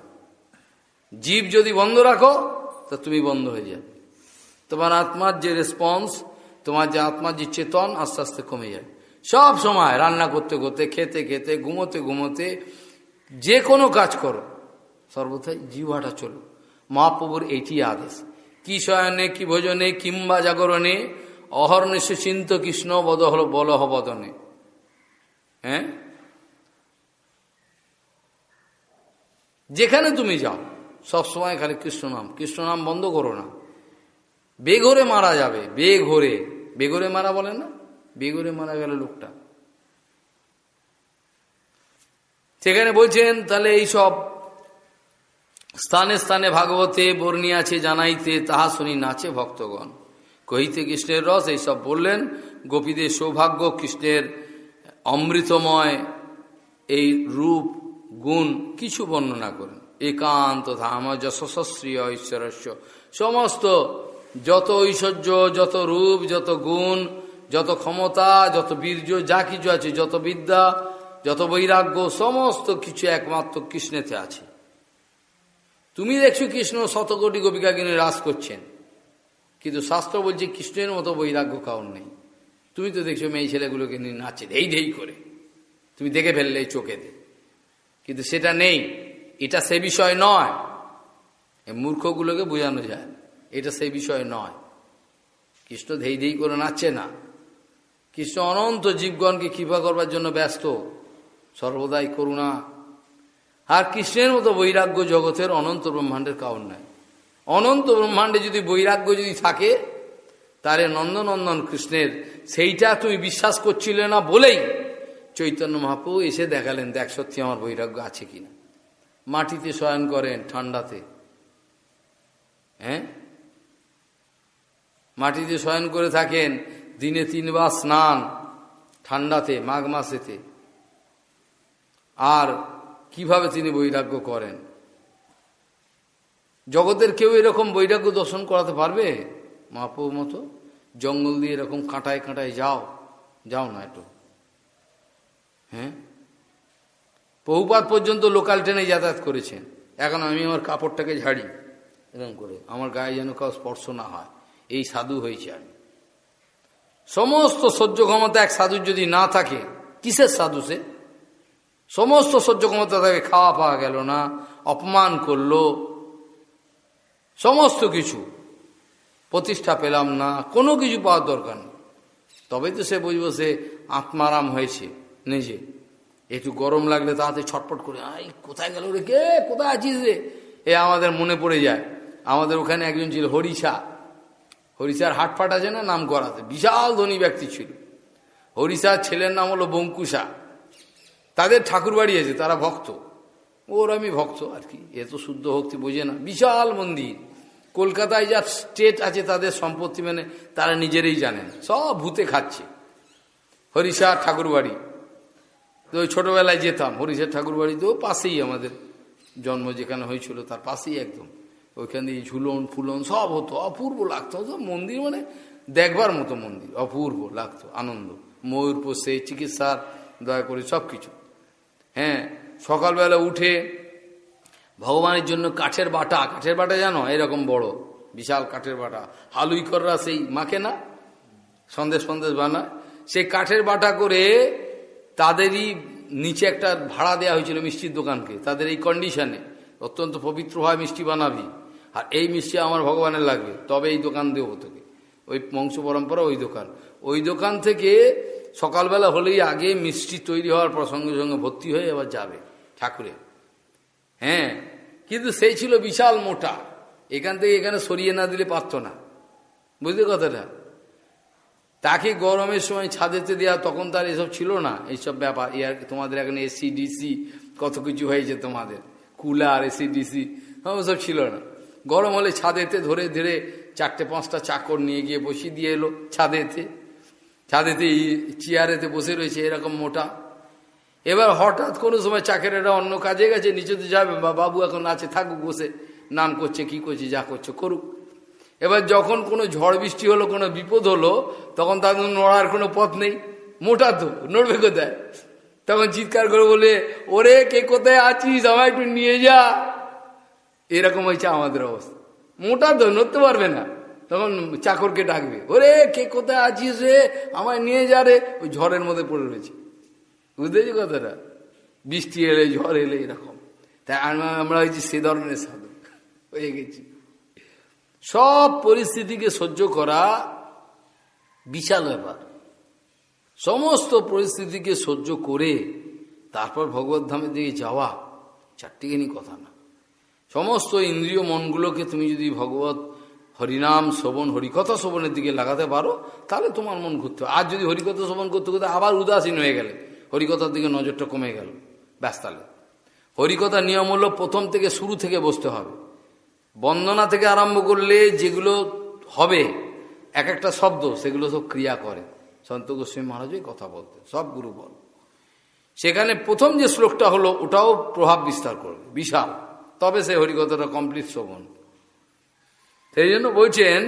জীব যদি বন্ধ রাখো, তা তুমি বন্ধ হয়ে যাবে। তোমার আত্মার যে রেসপন্স, তোমার যে আত্মার যে চেতন, আস্তে আস্তে কমে যায়। সব সময় রান্না করতে করতে, খেতে খেতে, ঘুমোতে ঘুমোতে, যে কোনো কাজ করো, সর্বথাই জিহাটা চলো। মহাপ্রভুর এইটি আদেশ। কি শয়নে, কি ভোজনে কিংবা জাগরণে, অহর্নিশ চিন্ত কৃষ্ণ বদ হল বলহ বদনে হ্যাঁ? যেখানে তুমি যাও সবসময় খালি কৃষ্ণ নাম কৃষ্ণ নাম বন্ধ করো না। বেঘরে মারা যাবে, বেঘরে। বেঘরে মারা বলে না? বেঘরে মারা গেল লোকটা। সেখানে বলছেন, তাহলে এইসব স্থানে স্থানে ভাগবতে বর্ণী আছে, জানাইতে তাহা শুনি নাচে ভক্তগণ। কহিতে কৃষ্ণের রস, এইসব বললেন, গোপীদের সৌভাগ্য, কৃষ্ণের অমৃতময় এই রূপ, গুণ কিছু বর্ণনা করেন। একান্ত ধাম, যশস্বশ্রী, ঐশ্বরস্য, সমস্ত যত ঐশ্বর্য, যত রূপ, যত গুণ, যত ক্ষমতা, যত বীর্য, যা কিছু আছে, যত বিদ্যা, যত বৈরাগ্য, সমস্ত কিছু একমাত্র কৃষ্ণেতে আছে। তুমি দেখছ কৃষ্ণ শতকোটি গোপিকা কিনে হ্রাস করছেন। কিন্তু শাস্ত্র বলছে কৃষ্ণের মতো বৈরাগ্য কাউর নেই। তুমি তো দেখছ মেয়ে ছেলেগুলোকে নিয়ে নাচে ধেই ধেই করে। তুমি দেখে ফেললে চোখেতে কিন্তু সেটা নেই, এটা সে বিষয় নয়। মূর্খগুলোকে বোঝানো যায়, এটা সে বিষয় নয়। কৃষ্ণ ধেই ধেই করে নাচছে না। কৃষ্ণ অনন্ত জীবগণকে কৃপা করবার জন্য ব্যস্ত। সর্বদাই করুণা আর কৃষ্ণের মতো বৈরাগ্য জগতের অনন্ত ব্রহ্মাণ্ডের কারণ নাই। অনন্ত ব্রহ্মাণ্ডে যদি বৈরাগ্য যদি থাকে, তাহলে নন্দনন্দন কৃষ্ণের সেইটা তুমি বিশ্বাস করছিলে না বলেই চৈতন্য মহাপ্রভু এসে দেখালেন, দেখ সত্যি আমার বৈরাগ্য আছে কিনা মাটিতে শয়ন করেন, ঠান্ডাতে। হ্যাঁ? মাটিতে শয়ন করে থাকেন, দিনে তিনবার স্নান, ঠান্ডাতে, মাঘ মাসেতে। আর কীভাবে তিনি বৈরাগ্য করেন? জগতের কেউ এরকম বৈরাগ্য দর্শন করাতে পারবে? মহাপ্রভুর মতো? জঙ্গল দিয়ে এরকম কাঁটায় কাঁটায় যাও। যাও না একটু। হ্যাঁ? বহুপাত পর্যন্ত লোকাল ট্রেনে যাতায়াত করেছেন। এখন আমি আমার কাপড়টাকে ঝাড়ি। এরকম করে। আমার গায়ে যেন কাউ স্পর্শ না হয়। এই সাধু হয়েছে আমি। সমস্ত সহ্য ক্ষমতা এক সাধুর যদি না থাকে, কিসের সাধু সে? সমস্ত সহ্য ক্ষমতা তাকে খাওয়া পাওয়া গেল না, অপমান করল, সমস্ত কিছু প্রতিষ্ঠা পেলাম না, কোনো কিছু পাওয়ার দরকার নেই। তবে তো সে বুঝব সে আত্মারাম হয়েছে নিজে। একটু গরম লাগলে তাতে ছটপট করে, আই, কোথায় গেল রে কে? কোথায় আছিস রে? এ আমাদের মনে পড়ে যায়। আমাদের ওখানে একজন ছিল হরিষা হরিষার হাটফাট আছে না, নাম করাতে। বিশাল ধনী ব্যক্তি ছিল। হরিষার ছেলের নাম হলো বঙ্কুশা। তাদের ঠাকুর বাড়ি আছে, তারা ভক্ত। ওর আমি ভক্ত, আর কি। এ তো শুদ্ধ ভক্তি বোঝে না। বিশাল মন্দির। কলকাতায় যা স্টেট আছে তাদের সম্পত্তি মানে তারা নিজেরাই জানেন। সব ভূতে খাচ্ছে। হরিষা ঠাকুর বাড়ি তো ওই ছোটোবেলায় যেতাম, হরিষার ঠাকুর বাড়িতেও পাশেই আমাদের জন্ম যেখানে হয়েছিল, তার পাশেই একদম। ওইখান দিয়ে ঝুলন ফুলন সব হতো। অপূর্ব লাগতো। মন্দির মানে দেখবার মতো মন্দির। অপূর্ব লাগতো, আনন্দ। ময়ূর পোষে চিকিৎসার, দয়া করে সব কিছু হ্যাঁ সকালবেলা উঠে ভগবানের জন্য কাঠের বাটা কাঠের বাটা জানো? এরকম বড়, বিশাল কাঠের বাটা। হালুই কররা সেই মাকে না? সন্দেশ সন্দেশ বানায়। সেই কাঠের বাটা করে তাদেরই নিচে একটা ভাড়া দেওয়া হয়েছিল মিষ্টির দোকানকে, তাদের এই কন্ডিশনে অত্যন্ত পবিত্রভাবে মিষ্টি বানাবি। আর এই মিষ্টি আমার ভগবানের লাগবে, তবে এই দোকান দেবো তোকে। ওই বংশ পরম্পরা ওই দোকান। ওই দোকান থেকে সকালবেলা হলেই আগে মিষ্টি তৈরি হওয়ার পর সঙ্গে সঙ্গে ভর্তি হয়ে আবার যাবে ঠাকুরে। হ্যাঁ কিন্তু সেই ছিল বিশাল মোটা। এখান থেকে এখানে সরিয়ে না দিলে পারত না। বুঝলি কথাটা? তাকে গরমের সময় ছাদেতে দেওয়া তখন তার এসব ছিল না। এইসব ব্যাপার। ইয়ার তোমাদের এখানে এসি ডিসি কত কিছু হয়েছে তোমাদের। কুলার এসি ডিসি সব ছিল না। গরম হলে ছাদেতে ধরে ধরে চারটে, পাঁচটা চাকর নিয়ে গিয়ে বসিয়ে দিয়ে এলো ছাদেতে। ছাদেতে চেয়ারেতে বসে রয়েছে, এরকম মোটা। এবার হঠাৎ কোনো সময় চাকরেরা অন্য কাজে গেছে, নিচেতে যাবে, বা বাবু এখন আছে, থাকুক বসে, নাম করছে, কি করছে, যা করছে, করুক। এবার যখন কোনো ঝড় বৃষ্টি হলো, কোনো বিপদ হলো, তখন তাদের নড়ার কোনো পথ নেই। মোটা তো, নড়বে কোথায়? তখন চিৎকার করে বলে, ওরে, কে কোথায় আছিস? আমায় একটু নিয়ে যা। এরকম হয়েছে আমাদের অবস্থা। মোটা তো নড়তে পারবে না। তখন চাকরকে ডাকবে, ওরে, কে কোথায় আছিস রে? আমায় নিয়ে যা রে। ওই ঝড়ের মধ্যে পড়ে রয়েছে। বুঝতেছি কথাটা? বৃষ্টি এলে, ঝড় এলে এরকম। তাই আমরা হয়েছি সে ধরনের সাধু হয়ে গেছি। সব পরিস্থিতিকে সহ্য করা বিশাল ব্যাপার। সমস্ত পরিস্থিতিকে সহ্য করে তারপর ভগবত ধামের দিকে যাওয়া চারটিখানি কথা না। সমস্ত ইন্দ্রিয় মনগুলোকে তুমি যদি ভগবত হরিনাম শোভন, হরিকথা শোভনের দিকে লাগাতে পারো, তাহলে তোমার মন ঘুরতে আর যদি হরিকথা শোভন করতে করতে আবার উদাসীন হয়ে গেলে, হরিকথার দিকে নজরটা কমে গেল ব্যস্তালে হরিকথার নিয়ম হলো প্রথম থেকে শুরু থেকে বসতে হবে। বন্দনা থেকে আরম্ভ করলে যেগুলো হবে, এক একটা শব্দ, সেগুলো সব ক্রিয়া করে। সন্ত গোস্বামী মহারাজ কথা বলতে সব গুরু বল। সেখানে প্রথম যে শ্লোকটা হলো, ওটাও প্রভাব বিস্তার করবে, বিশাল। তবে সে হরিকথাটা কমপ্লিট শ্রবণ সেই জন্য বলছেন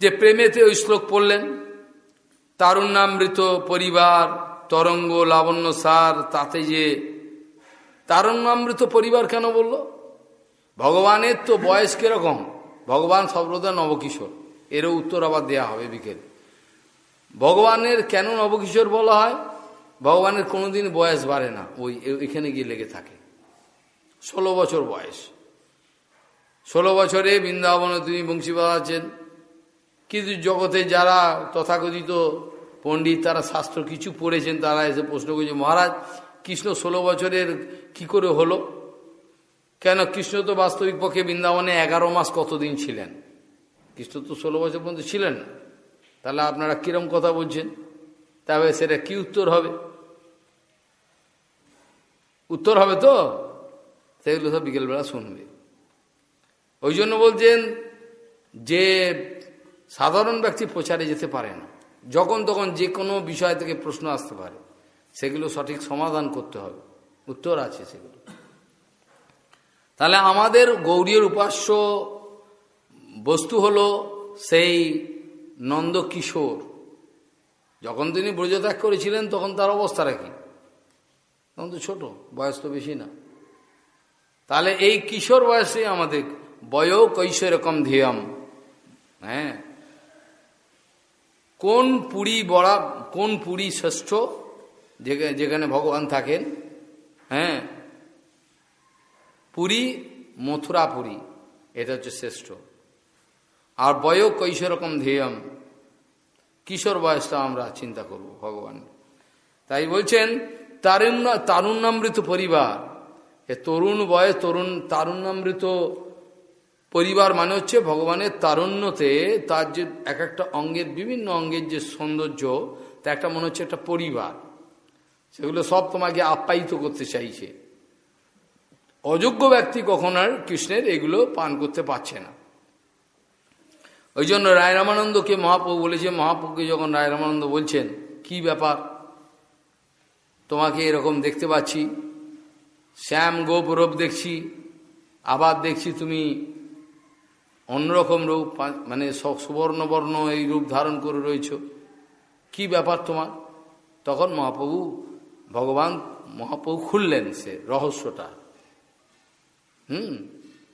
যে প্রেমেতে ওই শ্লোক পড়লেন, তারুণ্যামৃত পরিবার, তরঙ্গ লাবণ্য সার, তাতে যে তারুণ্যামৃত পরিবার কেন বলল? ভগবানের তো বয়স কীরকম? ভগবান সর্বদা নবকিশোর। এরও উত্তর আবার দেয়া হবে বিকেল। ভগবানের কেন নবকিশোর বলা হয়? ভগবানের কোনোদিন বয়স বাড়ে না, ওই এখানে গিয়ে লেগে থাকে। ষোলো বছর বয়স। ষোলো বছরে বৃন্দাবনে তিনি বংশী বাজাচ্ছেন কিন্তু জগতে যারা তথাকথিত পণ্ডিত, তারা শাস্ত্র কিছু পড়েছেন, তারা এসে প্রশ্ন করছে, মহারাজ, কৃষ্ণ ষোলো বছরের কি করে হলো? কেন? কৃষ্ণ তো বাস্তবিক পক্ষে বৃন্দাবনে এগারো মাস কতদিন ছিলেন? কৃষ্ণ তো ষোলো বছর পর্যন্ত ছিলেন না। তাহলে আপনারা কিরম কথা বলছেন? তবে সেটা কি উত্তর হবে? উত্তর হবে তো? সেগুলো সব বিকেলবেলা শুনবে। ওই জন্য বলছেন যে সাধারণ ব্যক্তি প্রচারে যেতে পারে না। যখন তখন যে কোনো বিষয় থেকে প্রশ্ন আসতে পারে। সেগুলো সঠিক সমাধান করতে হবে। উত্তর আছে সেগুলো। তাহলে আমাদের গৌরীর উপাস্য বস্তু হলো সেই নন্দ কিশোর যখন তিনি ব্রজত্যাগ করেছিলেন, তখন তার অবস্থা রাখি তখন তো ছোট, বয়স তো বেশি না। তাহলে এই কিশোর বয়সে আমাদের বয় কৈশোরকম ধিয়ম। হ্যাঁ? কোন পুরী বড়া, কোন পুরী শ্রেষ্ঠ যেখানে ভগবান থাকেন? হ্যাঁ? পুরী, মথুরা পুরী, এটা হচ্ছে শ্রেষ্ঠ। আর বয় কৈশোরকম ধ্যেয়ম কিশোর বয়সটা আমরা চিন্তা করব ভগবান। তাই বলছেন, তারুণ্য, তারুণ্যামৃত পরিবার। এ তরুণ বয়স তরুণ, তারুণ্যামৃত পরিবার মানে হচ্ছে ভগবানের তারুণ্যতে তার যে এক একটা অঙ্গের, বিভিন্ন অঙ্গের যে সৌন্দর্য তা একটা মনে হচ্ছে একটা পরিবার। সেগুলো সব তোমাকে আপ্যায়িত করতে চাইছে। অযোগ্য ব্যক্তি কখন আর কৃষ্ণের এগুলো পান করতে পারছে না। ওই জন্য রায় রামানন্দকে মহাপ্রভু বলেছে, মহাপ্রভুকে যখন রায় রামানন্দ বলছেন, কি ব্যাপার? তোমাকে এরকম দেখতে পাচ্ছি। শ্যাম গোপ রূপ দেখছি, আবার দেখছি তুমি অন্যরকম রূপ মানে সুবর্ণবর্ণ এই রূপ ধারণ করে রয়েছ। কি ব্যাপার তোমার? তখন মহাপ্রভু, ভগবান মহাপ্রভু খুললেন সে রহস্যটা। হুম,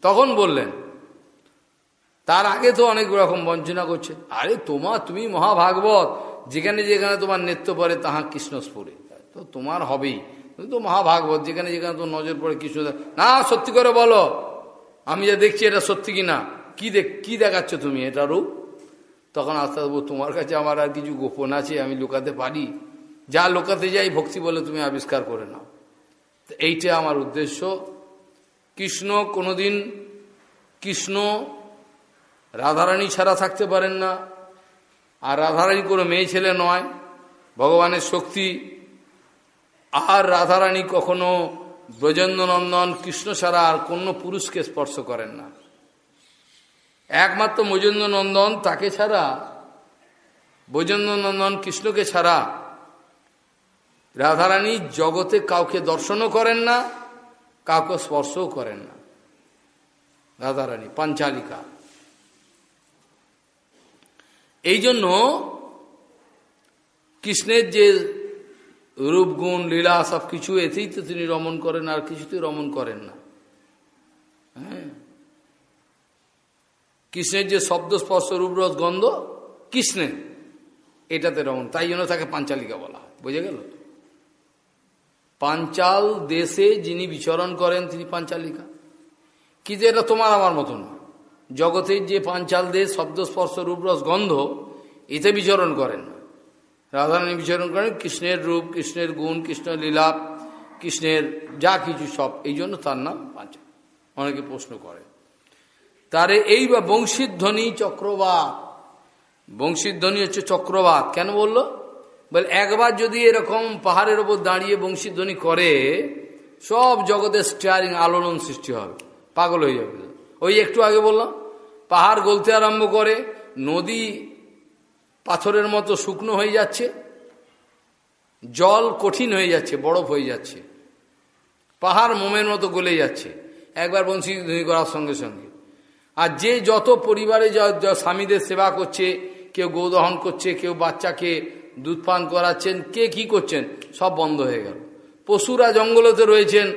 তখন বললেন, তার আগে তো অনেক রকম বঞ্চনা করছে। আরে তোমার, তুমি মহাভাগবত, যেখানে যেখানে তোমার নৃত্য পড়ে তাহা কৃষ্ণস্পুরে তো তোমার হবেই। তুমি তো মহাভাগবত, যেখানে যেখানে তো নজর পড়ে কৃষ্ণ। না, সত্যি করে বলো, আমি যা দেখছি এটা সত্যি কি না কি দেখ কি দেখাচ্ছ তুমি এটা রূপ? তখন আস্তে আস্তে তোমার কাছে আমার আর কিছু গোপন আছে, আমি লুকাতে পারি? যা লুকাতে যাই, ভক্তি বলে তুমি আবিষ্কার করে নাও। এইটা আমার উদ্দেশ্য। কৃষ্ণ কোনোদিন কৃষ্ণ রাধারানী ছাড়া থাকতে পারেন না। আর রাধারানী কোনো মেয়ে ছেলে নয়। ভগবানের শক্তি। আর রাধারানী কখনো ব্রজেন্দ্রনন্দন কৃষ্ণ ছাড়া আর কোনো পুরুষকে স্পর্শ করেন না। একমাত্র নন্দন তাকে ছাড়া নন্দন কৃষ্ণকে ছাড়া রাধারানী জগতে কাউকে দর্শনও করেন না, কাউকে স্পর্শও করেন না। রাধারানী, পাঞ্চালিকা। এই জন্য কৃষ্ণের যে রূপগুণ, লীলা সব কিছু এতেই তো তিনি রমন করেন, আর কিছুতেই রমন করেন না। হ্যাঁ? কৃষ্ণের যে শব্দ, স্পর্শ রূপরস গন্ধ? কৃষ্ণের। এটাতে রমন তাই জন্য তাকে পাঞ্চালিকা বলা হয়। বুঝে গেল? পাঞ্চাল দেশে যিনি বিচরণ করেন, তিনি পাঞ্চালিকা। কিন্তু এটা তোমার আমার মতো জগতের যে পাঞ্চাল দেশ, শব্দ, স্পর্শ রূপরস গন্ধ, এতে বিচরণ করেন না। রাধারানী বিচরণ করেন, কৃষ্ণের রূপ, কৃষ্ণের গুণ, কৃষ্ণের লীলা, কৃষ্ণের যা কিছু সব। এই জন্য তার নাম পাঞ্চাল। অনেকে প্রশ্ন করে তারে এই বা বংশীধ্বনি চক্রবাত। বংশীধ্বনি হচ্ছে চক্রবাত। কেন বলল? বলে, একবার যদি এরকম পাহাড়ের ওপর দাঁড়িয়ে বংশীধ্বনি করে, সব জগতের স্টিয়ারিং আলোড়ন সৃষ্টি হবে। পাগল হয়ে যাবে। ওই একটু আগে বললাম, পাহাড় গলতে আরম্ভ করে, নদী পাথরের মতো শুকনো হয়ে যাচ্ছে, জল কঠিন হয়ে যাচ্ছে, বরফ হয়ে যাচ্ছে, পাহাড় মোমের মতো গলে যাচ্ছে। একবার বংশী ধ্বনি করার সঙ্গে সঙ্গে। আর যে যত পরিবারে স্বামীদের সেবা করছে, কেউ গোদহন করছে, কেউ বাচ্চাকে দুধ পান করাচ্ছেন, কে কি করছেন, সব বন্ধ হয়ে গেল। পশুরা জঙ্গলতে রয়েছেন,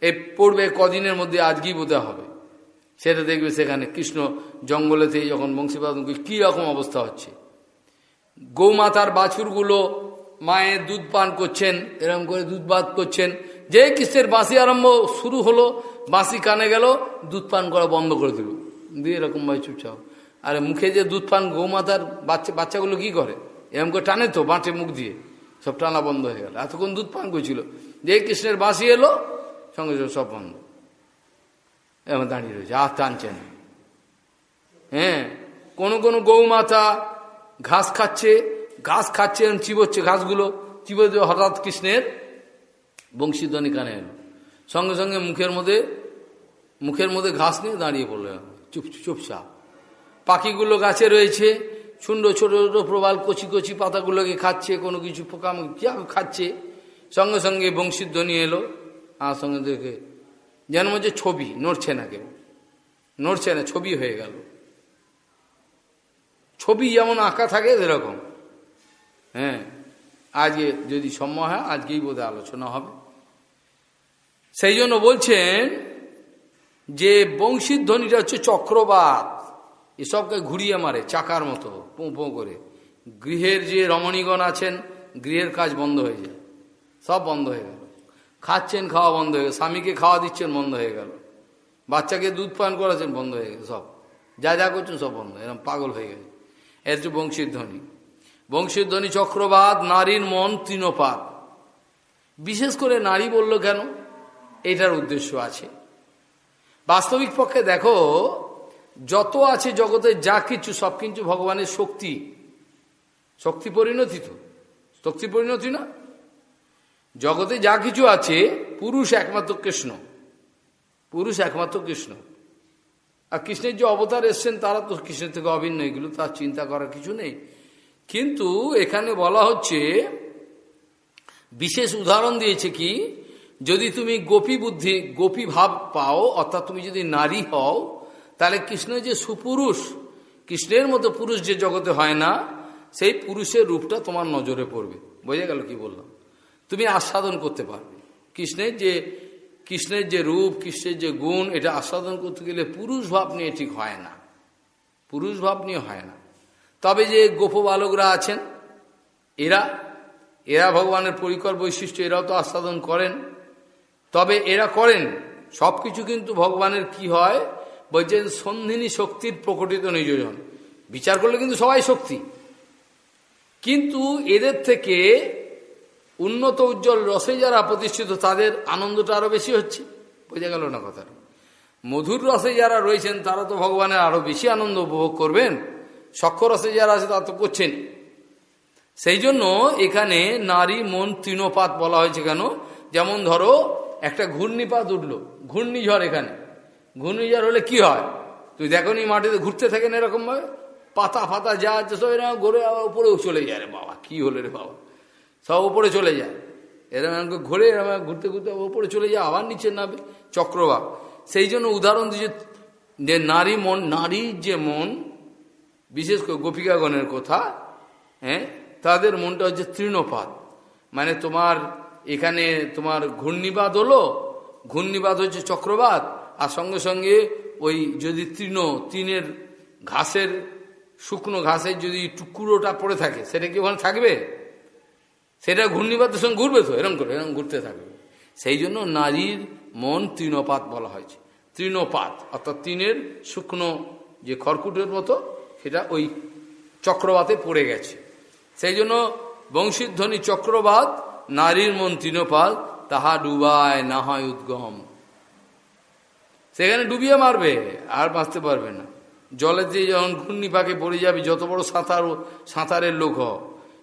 এ পড়বে কদিনের মধ্যে আজকেই বোধ হবে। সেটা দেখবে সেখানে কৃষ্ণ জঙ্গলেতে যখন বংশীবাদ কী রকম অবস্থা হচ্ছে। গৌমাতার বাছুরগুলো মায়ের দুধ পান করছেন, এরকম করে দুধ পান করছেন। যে কৃষ্ণের বাঁশি আরম্ভ শুরু হলো, বাঁশি কানে গেল, দুধ পান করা বন্ধ করে দিল। দিয়ে এরকম ভাই চুপচাপ। আর মুখে যে দুধ পান গৌমাতার বাচ্চা বাচ্চাগুলো কি করে? এরকম করে টানে তো বাঁটে মুখ দিয়ে। সব টানা বন্ধ হয়ে গেল। এতক্ষণ দুধ পান করছিল। যে কৃষ্ণের বাঁশি এলো, সঙ্গে সঙ্গে সব বন্ধ। এমন দাঁড়িয়ে রয়েছে। আর টানছেন হ্যাঁ কোনো কোনো গৌমাতা ঘাস খাচ্ছে ঘাস খাচ্ছে এবং চিবোচ্ছে ঘাসগুলো। চিবো হঠাৎ কৃষ্ণের বংশীধ্বনি কানে এলো। সঙ্গে সঙ্গে মুখের মধ্যে মুখের মধ্যে ঘাস নিয়ে দাঁড়িয়ে পড়ল চুপ, চুপচাপ। পাখিগুলো গাছে রয়েছে সুন্দর ছোট ছোট প্রবাল কচি কচি পাতাগুলোকে খাচ্ছে, কোনো কিছু পোকা খাচ্ছে। সঙ্গে সঙ্গে বংশীধ্বনি এলো। আমার সঙ্গে দেখে, যেন হচ্ছে ছবি, নড়ছে না কেউ। নড়ছে না, ছবি হয়ে গেল। ছবি যেমন আঁকা থাকে সেরকম। হ্যাঁ আজকে যদি সম্ভব হয়, আজকেই বোধহয় আলোচনা হবে। সেই জন্য বলছেন যে বংশীর ধ্বনিটা হচ্ছে চক্রবাত, এসবকে ঘুরিয়ে মারে চাকার মতো, পোঁ পোঁ করে। গৃহের যে রমণীগণ আছেন, গৃহের কাজ বন্ধ হয়ে যায়। সব বন্ধ হয়ে গেল। খাচ্ছেন, খাওয়া বন্ধ হয়ে গেল। স্বামীকে খাওয়া দিচ্ছেন, বন্ধ হয়ে গেল। বাচ্চাকে দুধ পান করাছেন বন্ধ হয়ে গেল। সব। যা যা করছেন, সব বন্ধ। এরকম পাগল হয়ে গেছে। এর হচ্ছে বংশীর ধ্বনি বংশীর ধ্বনি চক্রবাদ নারীর মন তৃণপাত। বিশেষ করে নারী বলল কেন? এটার উদ্দেশ্য আছে। বাস্তবিক পক্ষে দেখো, যত আছে জগতে যা কিছু, সব কিছু ভগবানের শক্তি। শক্তি পরিণতি তো শক্তি পরিণতি না? জগতে যা কিছু আছে, পুরুষ একমাত্র কৃষ্ণ। পুরুষ একমাত্র কৃষ্ণ। আর কৃষ্ণের যে অবতার এসছেন, তারা তো কৃষ্ণের থেকে অভিন্ন, এগুলো তার চিন্তা করার কিছু নেই। কিন্তু এখানে বলা হচ্ছে, বিশেষ উদাহরণ দিয়েছে কি যদি তুমি গোপী বুদ্ধি, গোপী ভাব পাও, অর্থাৎ তুমি যদি নারী হও, তাহলে কৃষ্ণ যে সুপুরুষ, কৃষ্ণের মতো পুরুষ যে জগতে হয় না, সেই পুরুষের রূপটা তোমার নজরে পড়বে। বোঝা গেল কি বললাম? তুমি আস্বাদন করতে পারবে। কৃষ্ণের যে কৃষ্ণের যে রূপ, কৃষ্ণের যে গুণ, এটা আস্বাদন করতে গেলে পুরুষ ভাব নিয়ে ঠিক হয় না। পুরুষ ভাব নিয়ে হয় না। তবে যে গোপ বালকরা আছেন, এরা এরা ভগবানের পরিকর বৈশিষ্ট্য, এরাও তো আস্বাদন করেন। তবে এরা করেন। সব কিছু কিন্তু ভগবানের কি হয়? বলছেন, সন্ধিনী শক্তির প্রকটিত নিযোজন। বিচার করলে কিন্তু সবাই শক্তি। কিন্তু এদের থেকে উন্নত উজ্জ্বল রসে যারা প্রতিষ্ঠিত, তাদের আনন্দটা আরও বেশি হচ্ছে। বোঝা গেল না কথাটা? মধুর রসে যারা রয়েছেন, তারা তো ভগবানের আরও বেশি আনন্দ উপভোগ করবেন। রসে যারা আছে, তারা তো করছেন সেই জন্য এখানে নারী মন তৃণপাত বলা হয়েছে কেন? যেমন ধরো একটা ঘূর্ণিপাত উঠল, ঘূর্ণিঝড় এখানে। ঘূর্ণিঝড় হলে কি হয়? তুই দেখো নি মাটিতে ঘুরতে থাকেন এরকম ভাবে পাতা ফাতা যা আছে সব এরকম ঘুরে আবার উপরেও চলে যায়। রে বাবা, কি হলো রে বাবা? সব উপরে চলে যায়। এরকম ঘুরে এরকম ঘুরতে ঘুরতে উপরে চলে যায়, আবার নিচে নামে। চক্রবাক সেই জন্য উদাহরণ দিচ্ছে যে নারী মন নারীর যে মন, বিশেষ করে গোপিকাগণের কথা হ্যাঁ তাদের মনটা হচ্ছে তৃণপাত। মানে তোমার এখানে তোমার ঘূর্ণিবাদ হলো, ঘূর্ণিবাদ হচ্ছে চক্রবাত, আর সঙ্গে সঙ্গে ওই যদি তৃণ, তৃণের ঘাসের, শুকনো ঘাসের যদি টুকরোটা পড়ে থাকে, সেটা কি ওখানে থাকবে? সেটা ঘূর্ণিবাদের সঙ্গে ঘুরবে তো এরকম করে এরকম ঘুরতে থাকবে। সেই জন্য নারীর মন তৃণপাত বলা হয়েছে। তৃণপাত, অর্থাৎ তৃণের শুকনো যে খড়কুটের মতো, সেটা ওই চক্রবাতে পড়ে গেছে। সেই জন্য বংশীধ্বনি চক্রবাত নারীর মন তৃণপাত তাহা ডুবায় না হয় উদ্গম। সেখানে ডুবিয়ে মারবে, আর বাঁচতে পারবে না। জলেতে যখন ঘূর্ণি পাকে পড়ে যাবে, যত বড় সাঁতার সাঁতারের লোক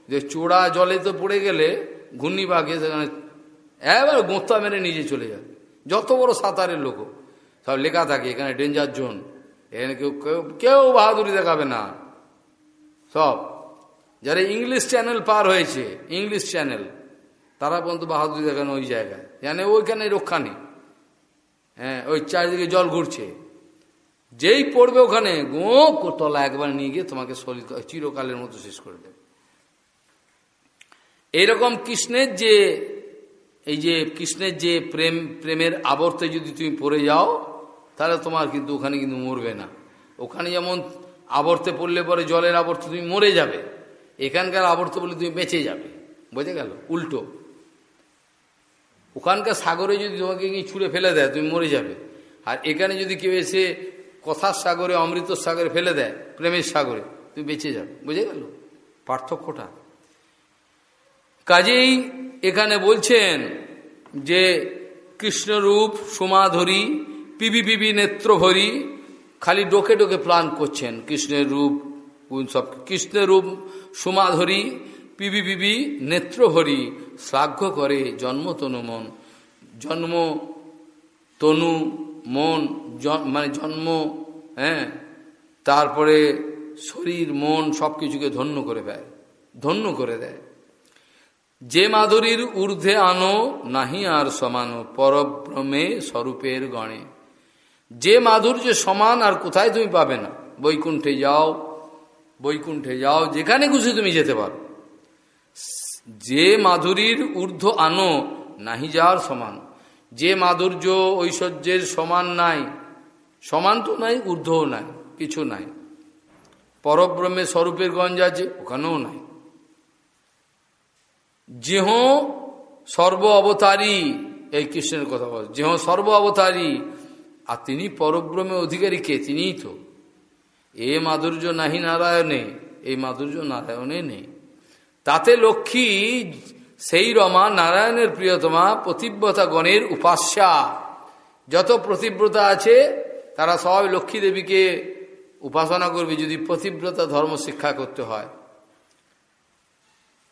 যে চোড়া জলে তো পড়ে গেলে ঘূর্ণি পাকে সেখানে এবার গোঁতা মেরে নিজে চলে যাবে। যত বড় সাঁতারের লোক সব লেখা থাকে, এখানে ডেঞ্জার জোন এখানে কেউ কেউ কেউ বাহাদুরি দেখাবে না। সব। যারা ইংলিশ চ্যানেল পার হয়েছে ইংলিশ চ্যানেল তারা পর্যন্ত বাহাদুরি দেখানো ওই জায়গায়। জানে ওইখানে রক্ষা নেই। হ্যাঁ ওই চারিদিকে জল ঘুরছে। যেই পড়বে ওখানে, গো তলা একবার নিয়ে গিয়ে তোমাকে শরীর, চিরকালের মতো শেষ করে দেবে। এইরকম কৃষ্ণের যে, এই যে কৃষ্ণের যে প্রেম, প্রেমের আবর্তে যদি তুমি পড়ে যাও, তাহলে তোমার কিন্তু ওখানে কিন্তু মরবে না। ওখানে যেমন আবর্তে পড়লে পরে জলের আবর্তে তুমি মরে যাবে, এখানকার আবর্তে বললে তুমি বেঁচে যাবে। বোঝা গেল? উল্টো। ওখানকার সাগরে যদি তোমাকে গিয়ে ছুঁড়ে ফেলে দেয়, তুমি মরে যাবে। আর এখানে যদি কেউ এসে কথার সাগরে, অমৃত সাগরে ফেলে দেয়, প্রেমের সাগরে, তুমি বেঁচে যাবে। বুঝে গেল? পার্থক্যটা। কাজেই এখানে বলছেন যে, কৃষ্ণরূপ, সুমাধরী, পিবি পিবি নেত্রভরি, খালি ডোকে ডোকে প্লান করছেন কৃষ্ণের রূপ সব কৃষ্ণের রূপ, সুমাধরী পিবি পিবি নেত্রহরি শ্লাঘ্য করে জন্ম তনু মন। জন্ম তনু মন মানে জন্ম হ্যাঁ তারপরে শরীর, মন সব কিছুকে ধন্য করে দেয় ধন্য করে দেয়। যে মাধুরীর ঊর্ধ্বে আনো নাহি আর সমান পরব্রমে স্বরূপের গণে। যে মাধুর্য সমান আর কোথায় তুমি পাবে না? বৈকুণ্ঠে যাও বৈকুণ্ঠে যাও, যেখানে খুশি তুমি যেতে পারো। যে মাধুরীর ঊর্ধ্ব আনো নাহি যাওয়ার সমান। যে মাধুর্য ঐশ্বর্যের সমান নাই, সমান তো নাই, ঊর্ধ্বও নাই, কিছু নাই। পরব্রহ্মে স্বরূপের গঞ্জ আছে, ওখানেও নাই। যেহ সর্ব অবতারী, এই কৃষ্ণের কথা বল, যেহ সর্ব অবতারী, আর তিনি পরব্রহ্মে অধিকারী কে? তিনিই তো। এ মাধুর্য নাহি নারায়ণে, এই মাধুর্য নারায়ণে নেই। তাতে লক্ষ্মী সেই রমা নারায়ণের প্রিয়তমা প্রতিব্রতা গণের উপাস্যা। যত প্রতিব্রতা আছে, তারা সবাই লক্ষ্মী দেবীকে উপাসনা করবে যদি প্রতিব্রতা ধর্ম শিক্ষা করতে হয়।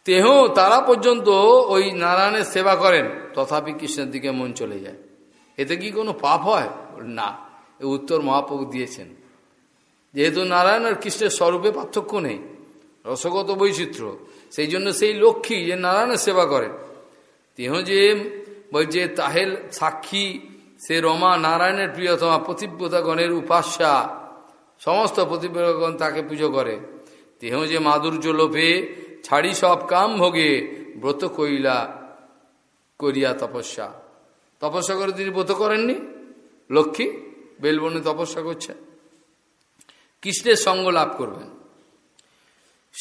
তেহ তারা পর্যন্ত ওই নারায়ণের সেবা করেন, তথাপি কৃষ্ণের দিকে মন চলে যায়। এতে কি কোনো পাপ হয়? না উত্তর মহাপ্রভু দিয়েছেন। যেহেতু নারায়ণ আর কৃষ্ণের স্বরূপে পার্থক্য নেই, রসগত বৈচিত্র্য সেই জন্য সেই লক্ষ্মী যে নারায়ণের সেবা করেন। তেহ যে বলছে, তাহেল সাক্ষী, সে রমা নারায়ণের প্রিয়তমা প্রতিব্রতাগণের উপাস্যা, সমস্ত প্রতিব্রতাগণ তাকে পুজো করে। তেহ যে মাধুর্য লোভে, ছাড়ি সব কাম ভোগে, ব্রত কইলা করিয়া তপস্যা। তপস্যা করে তিনি ব্রত করেননি? লক্ষ্মী, বেলবনে তপস্যা করছে কৃষ্ণের সঙ্গ লাভ করবেন।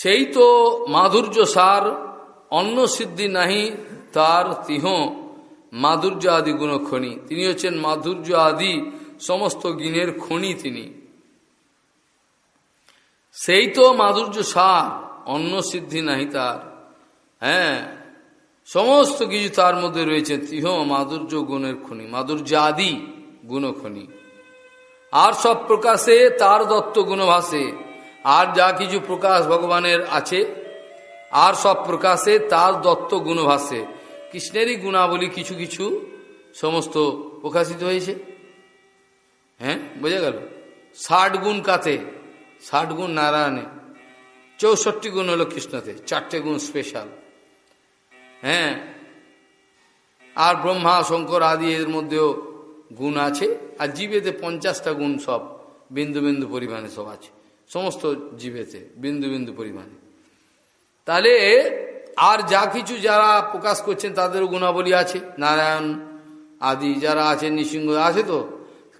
সেই তো মাধুর্য সার, অন্ন সিদ্ধি নাহি তার তিহ। মাধুর্য আদি গুণক্ষণী তিনি হচ্ছেন মাধুর্য আদি সমস্ত গিনের খনি তিনি। সেই তো মাধুর্য সার, অন্ন সিদ্ধি নাহি তার। হ্যাঁ সমস্ত কিছু তার মধ্যে রয়েছে তিহ, মাধুর্য গুণের খনি মাধুর্য আদি গুণখনি। আর সব প্রকাশে তার দত্ত গুণভাসে। আর যা কিছু প্রকাশ ভগবানের আছে, আর সব প্রকাশে তার দত্ত গুণভাসে। কৃষ্ণেরই গুণাবলী কিছু কিছু সমস্ত প্রকাশিত হয়েছে। হ্যাঁ বোঝা গেল? ষাট গুণ কাতে, ষাট গুণ নারায়ণে, চৌষট্টি গুণ হলো কৃষ্ণতে, চারটে গুণ স্পেশাল হ্যাঁ আর ব্রহ্মা, শঙ্কর আদি এর মধ্যেও গুণ আছে, আর জীবেতে পঞ্চাশটা গুণ সব বিন্দু বিন্দু পরিমাণে সব আছে। সমস্ত জীবেতে, বিন্দু বিন্দু পরিমাণে। তাহলে আর যা কিছু যারা প্রকাশ করছেন তাদেরও গুণাবলী আছে। নারায়ণ আদি যারা আছে নৃসিংহ আছে তো,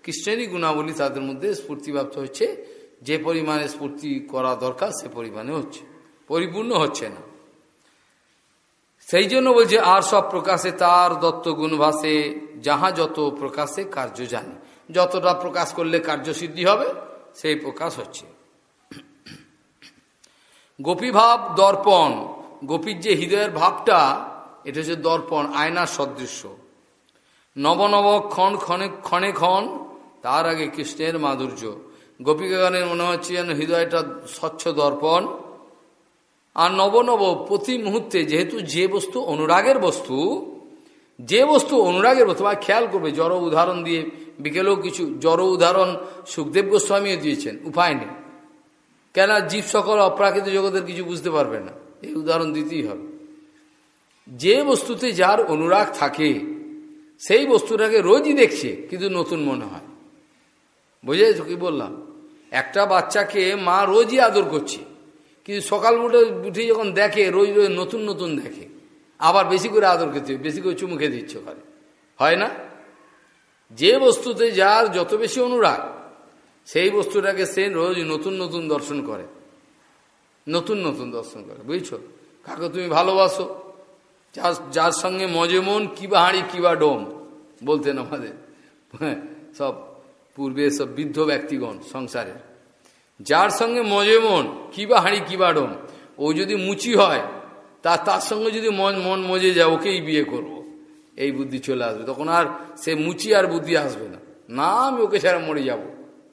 কৃষ্ণেরই গুণাবলী তাদের মধ্যে স্ফূর্তিপ্রাপ্ত হচ্ছে। যে পরিমাণে স্ফূর্তি করা দরকার, সে পরিমাণে হচ্ছে। পরিপূর্ণ হচ্ছে না। সেই জন্য বলছে, আর সব প্রকাশে তার দত্ত গুণভাসে যাহা যত প্রকাশে কার্য জানে। যতটা প্রকাশ করলে কার্যসিদ্ধি হবে, সেই প্রকাশ হচ্ছে। গোপীভাব দর্পণ। গোপীর যে হৃদয়ের ভাবটা, এটা হচ্ছে দর্পণ, আয়নার সদৃশ্য। নবনব ক্ষণ ক্ষণে ক্ষণে ক্ষণ, তার আগে কৃষ্ণের মাধুর্য। গোপীগানের মনে হচ্ছে যেন হৃদয়টা স্বচ্ছ দর্পণ। আর নবনব প্রতি মুহূর্তে, যেহেতু যে বস্তু অনুরাগের বস্তু, যে বস্তু অনুরাগের বস্তু বা খেয়াল করবে, জড় উদাহরণ দিয়ে, বিকেলেও কিছু জড় উদাহরণ সুখদেব গোস্বামীও দিয়েছেন, উপায় নেই। কেন জীব সকল অপ্রাকৃত জগতের কিছু বুঝতে পারবে না? এই উদাহরণ দিতেই হবে। যে বস্তুতে যার অনুরাগ থাকে, সেই বস্তুটাকে রোজই দেখছে, কিন্তু নতুন মনে হয়। বুঝেছ কি বললাম? একটা বাচ্চাকে মা রোজই আদর করছে, কিন্তু সকাল উঠে উঠে যখন দেখে, রোজ রোজ নতুন নতুন দেখে, আবার বেশি করে আদর করতে বেশি করে চুমু খেতে ইচ্ছে করে। হয় না? যে বস্তুতে যার যত বেশি অনুরাগ সেই বস্তুটাকে সে রোজ নতুন নতুন দর্শন করে। নতুন নতুন দর্শন করে বুঝছ? কাকে তুমি ভালোবাসো? যার যার সঙ্গে মজে মন কিবা হাঁড়ি কিবা ডোম বলতেন আমাদের। হ্যাঁ, সব পূর্বে সব বৃদ্ধ ব্যক্তিগণ সংসারের। যার সঙ্গে মজে মন কিবা হাঁড়ি কিবা ডোম ও যদি মুচি হয় তা তার সঙ্গে যদি মন মন মজে যায় ওকেই বিয়ে করব। এই বুদ্ধি চলে আসবে। তখন আর সে মুচি আর বুদ্ধি আসবে না। না আমি ওকে ছাড়া মরে যাব।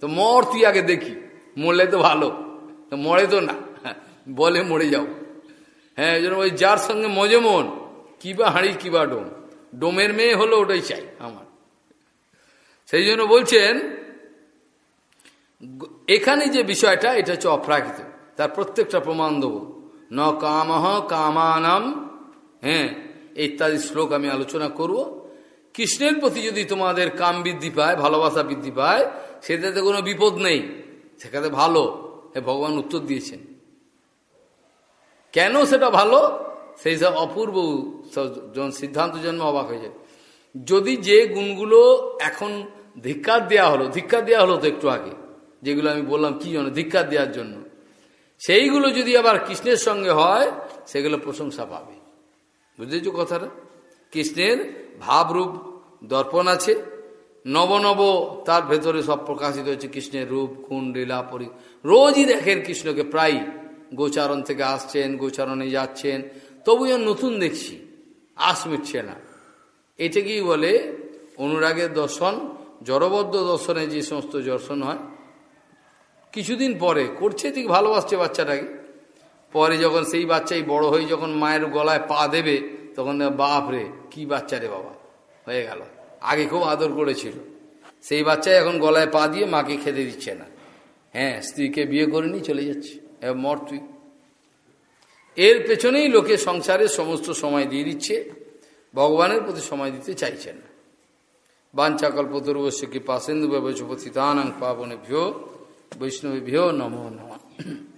তো মর তুই আগে দেখি। মরলে তো ভালো। তো মরে তো না। বলে মরে যাও। হ্যাঁ এই জন্য ওই যার সঙ্গে মজে মন কিবা হাঁড়ি কিবা ডোম। ডোমের মেয়ে হলো ওটাই চাই আমার। সেই জন্য বলছেন এখানে যে বিষয়টা, এটা হচ্ছে অপ্রাকৃত। তার প্রত্যেকটা প্রমাণ দেব। ন কামহ কামানাম হ্যাঁ ইত্যাদি শ্লোক আমি আলোচনা করব। কৃষ্ণের প্রতি যদি তোমাদের কাম বৃদ্ধি পায়, ভালোবাসা বৃদ্ধি পায় সেটাতে কোনো বিপদ নেই। সেখানে ভালো। হে ভগবান উত্তর দিয়েছেন। কেন সেটা ভালো? সেই সব অপূর্ব সিদ্ধান্ত জন্ম অবাক হয়ে যায়। যদি যে গুণগুলো এখন ধিক্কার দেওয়া হলো, ধিক্কার দেওয়া হলো তো একটু আগে, যেগুলো আমি বললাম কি জন্য? ধিক্কার দেওয়ার জন্য। সেইগুলো যদি আবার কৃষ্ণের সঙ্গে হয়, সেগুলো প্রশংসা পাবে। বুঝেছ কথাটা? কৃষ্ণের ভাবরূপ দর্পণ আছে। নব নব, তার ভেতরে সব প্রকাশিত হচ্ছে কৃষ্ণের রূপ গুণ লীলা, পরি। রোজই দেখেন কৃষ্ণকে, প্রায় গোচারণ থেকে আসছেন, গোচারণে যাচ্ছেন। তবু নতুন দেখছি আস মিটছে না। এটা কি বলে, অনুরাগের দর্শন, জড়বদ্ধ দর্শনে যে সমস্ত দর্শন হয়, কিছুদিন পরে, করছে ঠিক ভালোবাসছে বাচ্চাটাকে। পরে যখন সেই বাচ্চাই বড় হয়ে যখন মায়ের গলায় পা দেবে, তখন বাপ রে কি বাচ্চা রে বাবা, হয়ে গেল। আগে খুব আদর করেছিল। সেই বাচ্চাই এখন গলায় পা দিয়ে মাকে খেতে দিচ্ছে না। হ্যাঁ স্ত্রীকে বিয়ে করে নিয়ে চলে যাচ্ছে। মর তুই। এর পেছনেই লোকে সংসারের সমস্ত সময় দিয়ে দিচ্ছে, ভগবানের প্রতি সময় দিতে চাইছে না। বাঞ্চাকল্পতর্বশ্য কি পাশেন্দু ব্যবচপতিতানাং বৈষ্ণবী ভ্যো নমো নমঃ।